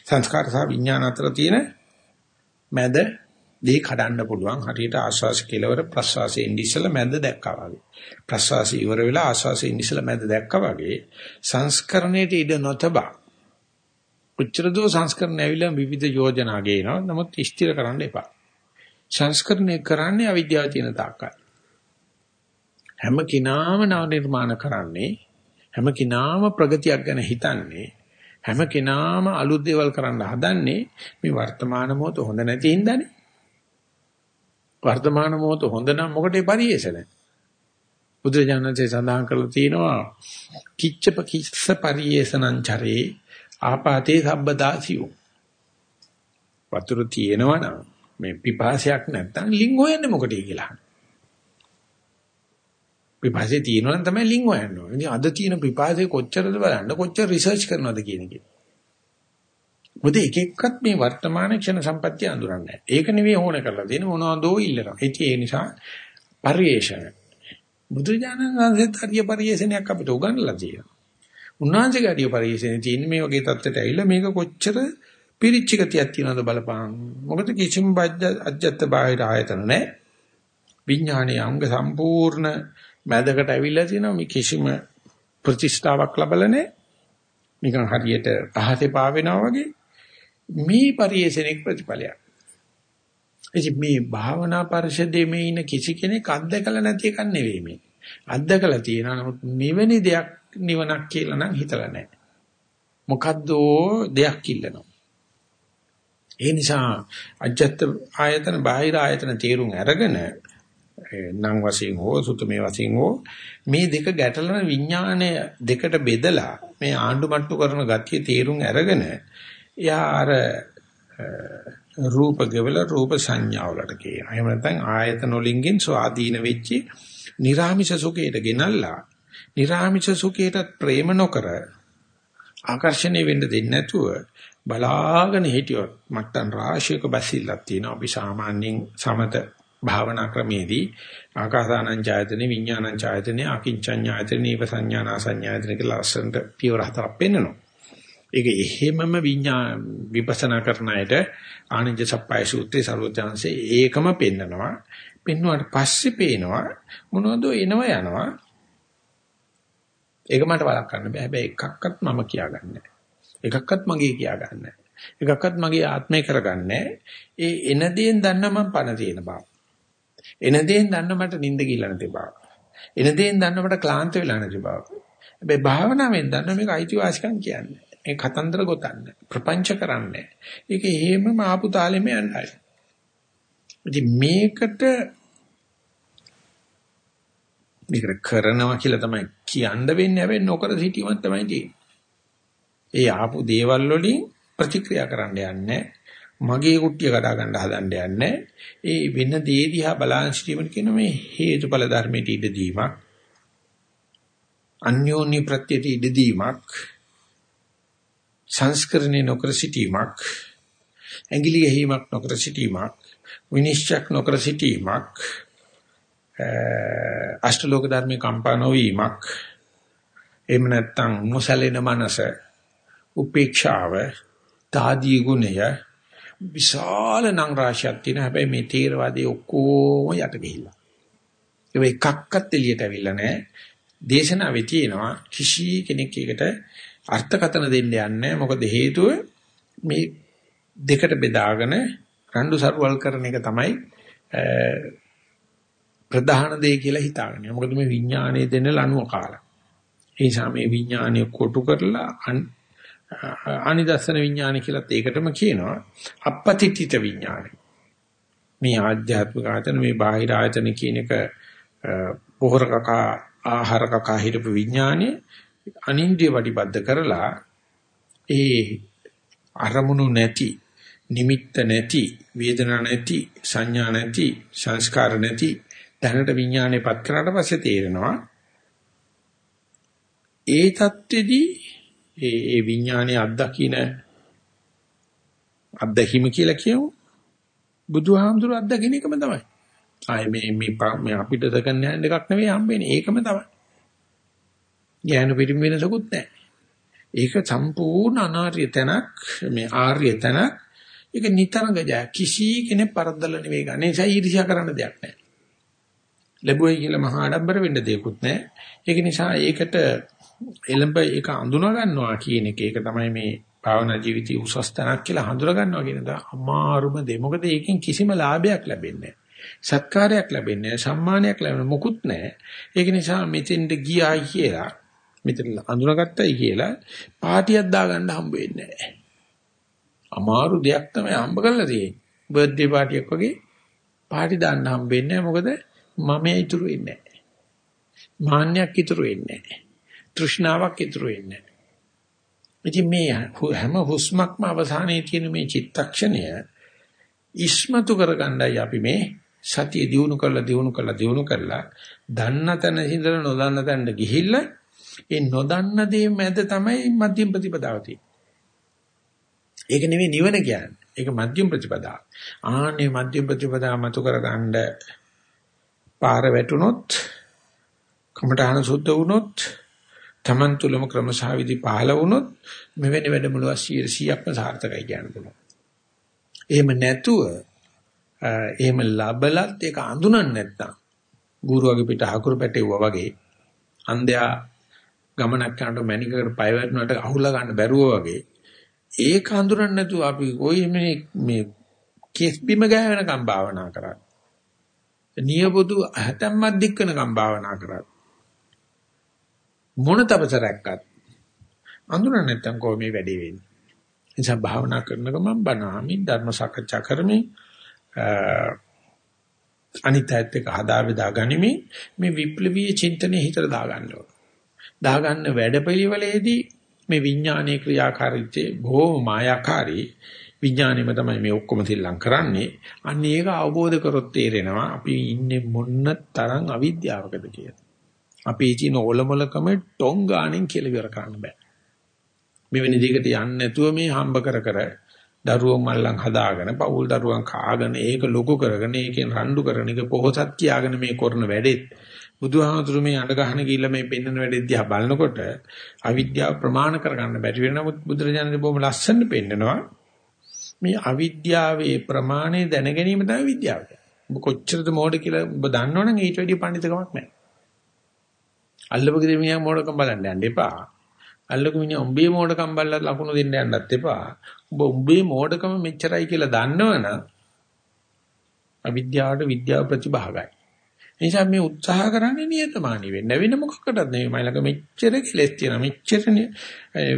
සංස්කාර සහ විඥාන අතර තියෙන මැද දෙහි කඩන්න පුළුවන්. හරියට ආශ්වාස කෙලවර ප්‍රශ්වාසයේ ඉඳිසල මැද දැක්කා වගේ. ප්‍රශ්වාසය ඉවර වෙලා ආශ්වාසයේ ඉඳිසල මැද දැක්කා වගේ සංස්කරණයට ඉඩ නොතබා. උච්චර දෝ සංස්කරණ ඇවිල්ලා විවිධ යෝජනා ගේනවා. නමුත් ස්ථිර කරන්න එපා. සංස්කරණය කරන්නේ අවිද්‍යාව තියෙන තාක්කයි. හැම කිනාම නව නිර්මාණ කරන්නේ හැම කිනාම ප්‍රගතියක් ගැන හිතන්නේ හැම කෙනාම අලුත් දේවල් කරන්න හදන්නේ මේ වර්තමාන මොහොත හොඳ නැති හින්දානේ. වර්තමාන මොහොත හොඳ නම් මොකටේ පරිේශන බුදුජානකසේ සඳහන් කරලා තියෙනවා කිච්චප කිස්ස පරිේශනං චරේ ආපාතේ සබ්බදාසියෝ. වතුර තියෙනවනම් මේ පිපාසයක් නැත්තම් ලිං හොයන්නේ මොකටේ කියලා පිපාසය තියෙනවා නම් තමයි ලිං හොයන්න ඕනේ. ඉතින් අද තියෙන පිපාසය කොච්චරද බලන්න කොච්චර රිසර්ච් කරනවද කියන එක. මොකද එක එක්කත් මේ වර්තමාන ක්ෂණ සම්පත්‍ය අඳුරන්නේ නැහැ. ඒක නෙවෙයි ඕන කරලා තියෙන මොනවදෝ ඉල්ලනවා. ඒ නිසා පරිේශන. බුදුජානක සංසෙත් හරිය පරිේශනයක් අපිට උගන්වලා තියෙනවා. උන්වහන්සේගේ හරිය පරිේශනේ තියෙන මේ වගේ தත්ත්වයට ඇවිල්ලා මේක කොච්චර පිරිච්ච ගතියක් තියනවද බලපං. මොකද කිසිම අජ්ජත් බාහිර ආයතන නැහැ. විඥානයේ අංග සම්පූර්ණ මැදකට ඇවිල්ලා තියෙනවා මේ කිසිම ප්‍රතිෂ්ඨාවක් ලැබලා නැහැ. නිකන් හරියට පහසේ පාවෙනවා වගේ මේ පරිේශණයක ප්‍රතිඵලයක්. එච මේ භාවනා පරිශදයේ මේ ඉන්න කිසි කෙනෙක් අත්දකලා නැති එකක් නෙවෙයි මේ. අත්දකලා තියෙනවා නමුත් මෙවැනි දෙයක් නිවනක් කියලා නම් හිතලා නැහැ. මොකද්ද දෙයක් ඉල්ලනවා. ඒ නිසා අජත්ත ආයතන බාහිර ආයතන තේරුම් අරගෙන නම් වශයෙන් හෝ සුතමේ වශයෙන් හෝ මේ දෙක ගැටලන විඥාණය දෙකට බෙදලා මේ ආණ්ඩු මට්ටු කරන ගතිය තේරුම් අරගෙන එයා අර රූප ගෙවල රූප සංඥාවලට කියනවා. එහෙම නැත්නම් ආයතන වලින්ගෙන් ස්වාධීන වෙච්චි නිර්ාමිෂ සුඛයට ගෙනල්ලා නිර්ාමිෂ සුඛයට ප්‍රේම නොකර ආකර්ෂණය වෙන්න දෙන්නේ නැතුව බලාගෙන හිටියොත් මට්ටම් රාශියක බැසිල්ලක් තියෙනවා. අපි සාමාන්‍යයෙන් සමත භාවනා ක්‍රමේදී ආකාසානං ඡායතනෙ විඥානං ඡායතනෙ අකින්චඤ්ඤායතනෙ ඉවසඤ්ඤානා සංඥායතනෙ කියලා ලස්සනට පියවර හතරක් පෙන්නනවා. ඒක එහෙමම විඥා විපස්සනා කරන අයට ආනන්ද සප්පයි සූත්‍රයේ සර්වඥාන්සේ ඒකම පෙන්නනවා. පෙන්නුවාට පස්සේ පේනවා මොනවද එනවා යනවා. ඒක මට වළක්වන්න බෑ. හැබැයි එකක්වත් මම කියාගන්නේ එකක්වත් මගේ කියාගන්නේ එකක්වත් මගේ ආත්මය කරගන්නේ ඒ එන දේෙන් දන්න මම පණ තියෙන බව. එන දේෙන් දන්න මට නිින්ද කියලා නැති බව. එන දේෙන් දන්න මට ක්ලාන්ත වෙලා නැති බව. හැබැයි භාවනාවෙන් දන්න මේක අයිතිවාසිකම් කියන්නේ. ඒ කතන්දර ගොතන්නේ. ප්‍රපංච කරන්නේ. ඒක හේමම ආපු තාලෙම යන්නයි. ඉතින් මේකට මේකට කරනවා කියලා තමයි කියන්න වෙන්නේ හැබැයි නොකර සිටීමක් තමයි තියෙන්නේ. ඒ ආපු දේවල් වලින් ප්‍රතික්‍රියා කරන්න යන්නේ මගේ කුට්ටිය කඩා ගන්න හදන්න යන්නේ. ඒ වෙන දේ දිහා බලන් සිටීමට කියන මේ හේතුඵල ධර්මයට ඉඩ දීමක්. අන්‍යෝන්‍ය ප්‍රත්‍යයට ඉඩ දීමක්. සංස්කරණේ නොකර සිටීමක්. ඇඟිලි ගැහිමක් නොකර සිටීමක්. විනිශ්චයක් නොකර සිටීමක්. අෂ්ටලෝක ධර්මේ කම්පා නොවීමක්. එහෙම නැත්නම් නොසැලෙන මනස උපේක්ෂාව තාදී ගුණය විශාල නම් රාශියක් තියෙන හැබැයි මේ තීරවාදී ඔක්කොම යට ගිහිල්ලා ඒ එකක්වත් එළියට ඇවිල්ලා නැහැ දේශනාවේ තියෙනවා කිසි කෙනෙක් එකට අර්ථකතන දෙන්න යන්නේ මොකද හේතුව මේ දෙකට බෙදාගෙන රණ්ඩු සරුවල් කරන එක තමයි ප්‍රධාන දේ කියලා හිතාගෙන. මොකද මේ විඥානයේ දෙන ලණුව කාලා. ඒ නිසා මේ විඥානය කොටු කරලා අනිදස්සන විඥාන කියලාත් ඒකටම කියනවා අපපතිතිත විඥානය. මේ ආධ්‍යාත්මික ආයතන මේ බාහිර ආයතන කියන එක පොහොර කකා ආහාර කකා හිටපු විඥානය අනින්ද්‍රිය වටිබද්ධ කරලා ඒ අරමුණු නැති නිමිත්ත නැති වේදනා නැති සංඥා නැති සංස්කාර නැති දැනට විඥානයපත් කරාට පස්සේ තේරෙනවා ඒ தත්ත්වෙදී ඒ ඒ විඥානයේ අත්දකින්න අත්දැකීම කියලා කියමු. බුදුහාමුදුරු අත්දකින්න එකම තමයි. ආයේ මේ මේ අපිට සකන් යන එකක් නෙවෙයි හම්බෙන්නේ. ඒකම තමයි. ඥාන පිටින් වෙනසකුත් නැහැ. ඒක සම්පූර්ණ අනාර්ය තැනක් මේ ආර්ය තැනක්. ඒක නිතරම ජය. කිසි කෙනෙක් පරද්දල නෙවෙයි ගන්න. ඒ නිසා ඊර්ෂ්‍යා කරන්න දෙයක් නැහැ. ලැබුවයි කියලා මහා ආඩම්බර වෙන්න දෙයක්වත් නැහැ. ඒක නිසා ඒකට එළඹ ඒක අඳුනා ගන්නවා කියන එක ඒක තමයි මේ භාවනා ජීවිතයේ උසස් තැනක් කියලා හඳුනා ගන්නවා කියන දා අමාරුම දේ. මොකද ඒකෙන් කිසිම ලාභයක් ලැබෙන්නේ සත්කාරයක් ලැබෙන්නේ සම්මානයක් ලැබෙන්නේ මොකුත් නැහැ. ඒක නිසා මෙතෙන්ට ගියායි කියලා මෙතන අඳුනාගත්තයි කියලා පාටියක් දාගන්න හම්බ වෙන්නේ නැහැ. අමාරු දෙයක් තමයි හම්බ කරලා තියෙන්නේ. බර්ත්ඩේ පාටියක් වගේ පාටි දාන්න හම්බෙන්නේ නැහැ. මොකද මම ඉතුරු වෙන්නේ නැහැ. මාන්නයක් ඉතුරු වෙන්නේ නැහැ. තෘෂ්ණාවක් ඉතුරු වෙන්නේ නැහැ. ඉතින් මේ හැම හුස්මක්ම අවසානයේ තියෙන මේ චිත්තක්ෂණය ඉස්මතු කරගන්නයි අපි මේ සතිය දිනු කරලා දිනු කරලා දිනු කරලා දන්න තැන ඉඳලා නොදන්න තැනට ගිහිල්ලා ඒ නොදන්න දේ මැද තමයි මධ්‍යම ප්‍රතිපදාව තියෙන්නේ. ඒක නෙවෙයි නිවන කියන්නේ. ඒක මධ්‍යම ප්‍රතිපදාව. ආන්නේ මධ්‍යම ප්‍රතිපදාව මතු කරගන්න පාර වැටුනොත් කමඨාන සුද්ධ වුනොත් තමන් තුළම ක්‍රමසහවිදි පහළ වුනොත් මෙවැනි වැඩමුළු 100%ක්ම සාර්ථකයි කියන්න පුළුවන්. එහෙම නැතුව එහෙම ලබලත් ඒක අඳුනන්නේ නැත්තම් ගුරුවගේ පිට හකුරු පැටෙව්වා වගේ අන්ධයා ගමනක් යනකොට මැනිකකට පය වැටුණාට අහුලා ගන්න බැරුව වගේ ඒක හඳුනන්නේ නැතුව අපි කොයි මේ මේ කෙස් බිම ගෑවෙනකම් භාවනා කරා. නියපොතු හැතැම්මක් දික් වෙනකම් භාවනා කරා. මොන තපසරක්වත් අඳුරන්නේ නැත්තම් කොහොම මේ වැඩේ වෙන්නේ. නිසා භාවනා කරන ගමන් බණාමි ධර්ම සාකච්ඡා කරමින් අනිත්‍යත් එක්ක හදා බෙදා ගනිමින් මේ විප්ලවීය චින්තනයේ හිතට දාගන්න ඕන. දාගන්න වැඩපිළිවෙලේදී මේ විඥානීය ක්‍රියාකාරීත්වයේ බොහෝ මායාකාරී විඥානෙම තමයි මේ ඔක්කොම තිල්ලම් කරන්නේ. අන්න ඒක අවබෝධ කරොත් තේරෙනවා අපි ඉන්නේ මොන්න තරම් අවිද්‍යාවකද කියලා. අපේ චින ඔලොමලකම ටොං ගාණෙන් කියලා ඉවර කරන්න බෑ. මෙවැනි දෙයකට යන්නේ නැතුව මේ හම්බ කර කර දරුවෝ මල්ලන් හදාගෙන පවුල් දරුවන් කාගෙන ඒක ලොකු කරගෙන ඒකෙන් රණ්ඩු කරන එක පොහොසත් කියාගෙන මේ කරන වැඩෙත් බුදුහාමුදුරු මේ අඬ ගහන ගිහිල්ලා මේ පෙන්වන වැඩේ දිහා බලනකොට අවිද්‍යාව ප්‍රමාණ කරගන්න බැරි වෙන නමුත් බුදුරජාණන් බොහොම ලස්සනට පෙන්නනවා මේ අවිද්‍යාවේ ප්‍රමාණය දැන ගැනීම තමයි විද්‍යාව. ඔබ කොච්චරද මෝඩ කියලා ඔබ දන්නවනම් ඊට වැඩිය පඬිතුකමක් නැහැ. අල්ලපු ගෙදර මිනිහා මෝඩකම් බලන්න යන්න එපා. අල්ලපු මිනිහා උඹේ මෝඩකම් බලලා ලකුණු දෙන්න යන්නත් එපා. ඔබ උඹේ මෝඩකම මෙච්චරයි කියලා දන්නවනම් අවිද්‍යාවට විද්‍යාව ප්‍රතිභාගයි. නිසා මේ උත්සාහ කරන්නේ නියතමානී වෙන්න වෙන මොකකටද නෙවෙයි මයි ළඟ මෙච්චර කෙලස් තියෙනවා මෙච්චර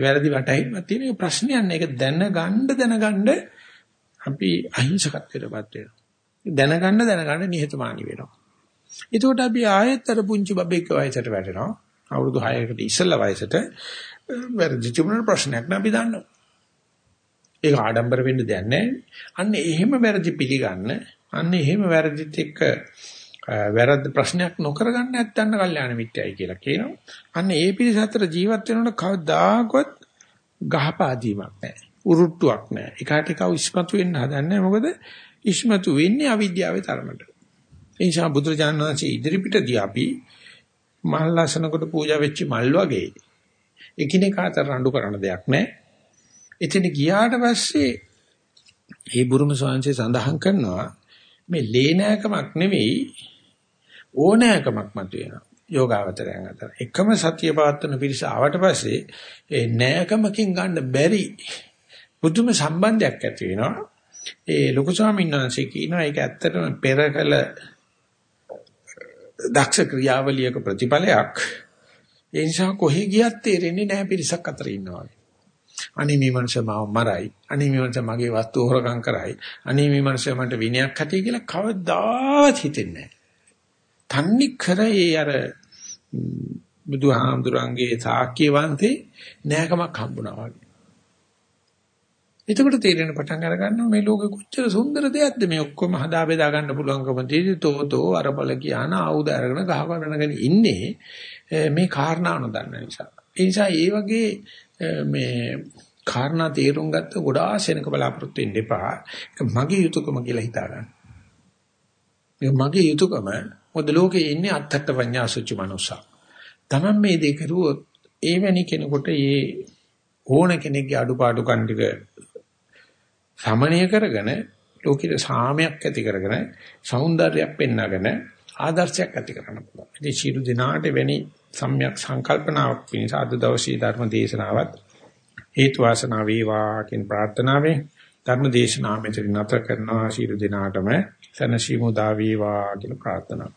වැරදි වටහින්වත් තියෙන ප්‍රශ්නයක් නෑ ඒක දැනගන්න දැනගන්න අපි අහිංසකත්වයටපත් වෙනවා දැනගන්න දැනගන්න නිහතමානී වෙනවා එතකොට අපි ආයෙත් අර පුංචි බබෙක් වයසට වැටෙනවා අවුරුදු 6කට ඉස්සෙල්ලා වයසට වැරදි තිබුණාට ප්‍රශ්නයක් නෑ අපි දන්නවා. ඒක ආඩම්බර වෙන්න දෙයක් නෑ. අන්න එහෙම වැරදි පිළිගන්න, අන්න එහෙම වැරදිත් එක්ක වැරද්ද ප්‍රශ්නයක් නොකර ගන්න නැත්නම් කල්යාණ මිත්‍යයි කියලා කියනවා. අන්න ඒ පිළිස අතර ජීවත් වෙනකොට කවදාකවත් ගහපාදීමක් නැහැ. උරුට්ටුවක් නැහැ. එකාට එකව ඉස්මතු වෙන්න හදන්නේ මොකද? ඉස්මතු වෙන්නේ අවිද්‍යාවේ තරමට. ඒ නිසා බුදුරජාණන් වහන්සේ ඉදිරිපිටදී අපි මල් ලසනකොට පූජා වෙච්ච මල් වගේ එකිනෙකා අතර රණ්ඩු කරන දෙයක් නැහැ. එතන ගියාට පස්සේ මේ බුරුම ස්වාමීන් සඳහන් කරනවා මේ ලේනෑකමක් නෙවෙයි ඕනෑකමක් මතුවෙනවා. යෝගාවචරයන් අතර එකම සතිය පවත්වන පිරිස ආවට පස්සේ ඒ නෑකමකින් ගන්න බැරි පුදුම සම්බන්ධයක් ඇති වෙනවා. ඒ ලොකු ස්වාමීන් වහන්සේ කියනවා ඒක ඇත්තටම පෙර කළ දක්ෂ ක්‍රියාවලියක ප්‍රතිඵලයක්. ඒ නිසා කොහෙ ගියත් තේරෙන්නේ නැහැ පිරිසක් අතර ඉන්නවා. අනේ මේ මනුස්සය මාව මරයි. අනේ මේ මනුස්සය මගේ වස්තු හොරකම් කරයි. අනේ මේ මනුස්සය මට විනයක් ඇති කියලා කවදාවත් හිතෙන්නේ නැහැ. තන්නේ කරේ අර බුදුහාමුදුරන්ගේ සාක්‍ය වන්තේ නෑකමක් හම්බුණා වගේ. එතකොට තේරෙන පටන් අර ගන්නවා මේ ලෝකෙ කොච්චර සුන්දර දෙයක්ද මේ ඔක්කොම හදා බෙදා ගන්න පුළුවන්කම තියෙදි තෝතෝ අරබල කියන ආයුධ අරගෙන ගහවන්නගෙන ඉන්නේ මේ කාරණා නොදන්න නිසා. ඒ නිසා ඒ වගේ මේ කාරණා තේරුම් ගත්ත ගොඩාක් සෙනක බලාපොරොත්තු වෙන්න එපා. ඒක මගේ යුතුයකම කියලා හිතා ගන්න. ඒක මගේ යුතුයකම මොකද ලෝකේ ඉන්නේ අත්තට පඤ්ඤා සුචි මනුස්සා. Taman මේ දේ කරුවොත් එවැනි කෙනෙකුට මේ ඕන කෙනෙක්ගේ අඩුපාඩු කන් ටික සමනය කරගෙන ලෝකෙට සාමයක් ඇති කරගෙන సౌందර්යයක් පෙන්වගෙන ආදර්ශයක් ඇති කරන්න පුළුවන්. ඉතින් ශීරු දිනාට වෙනි සම්‍යක් සංකල්පනාවක් පිණිස අද දවසේ ධර්ම දේශනාවත් හේතු වාසනා වේවා කියන ප්‍රාර්ථනාවෙන් ධර්ම දේශනාව මෙතන නැත කරනවා ශීරු දිනාටම සනසීමු දා වේවා කියලා ප්‍රාර්ථනා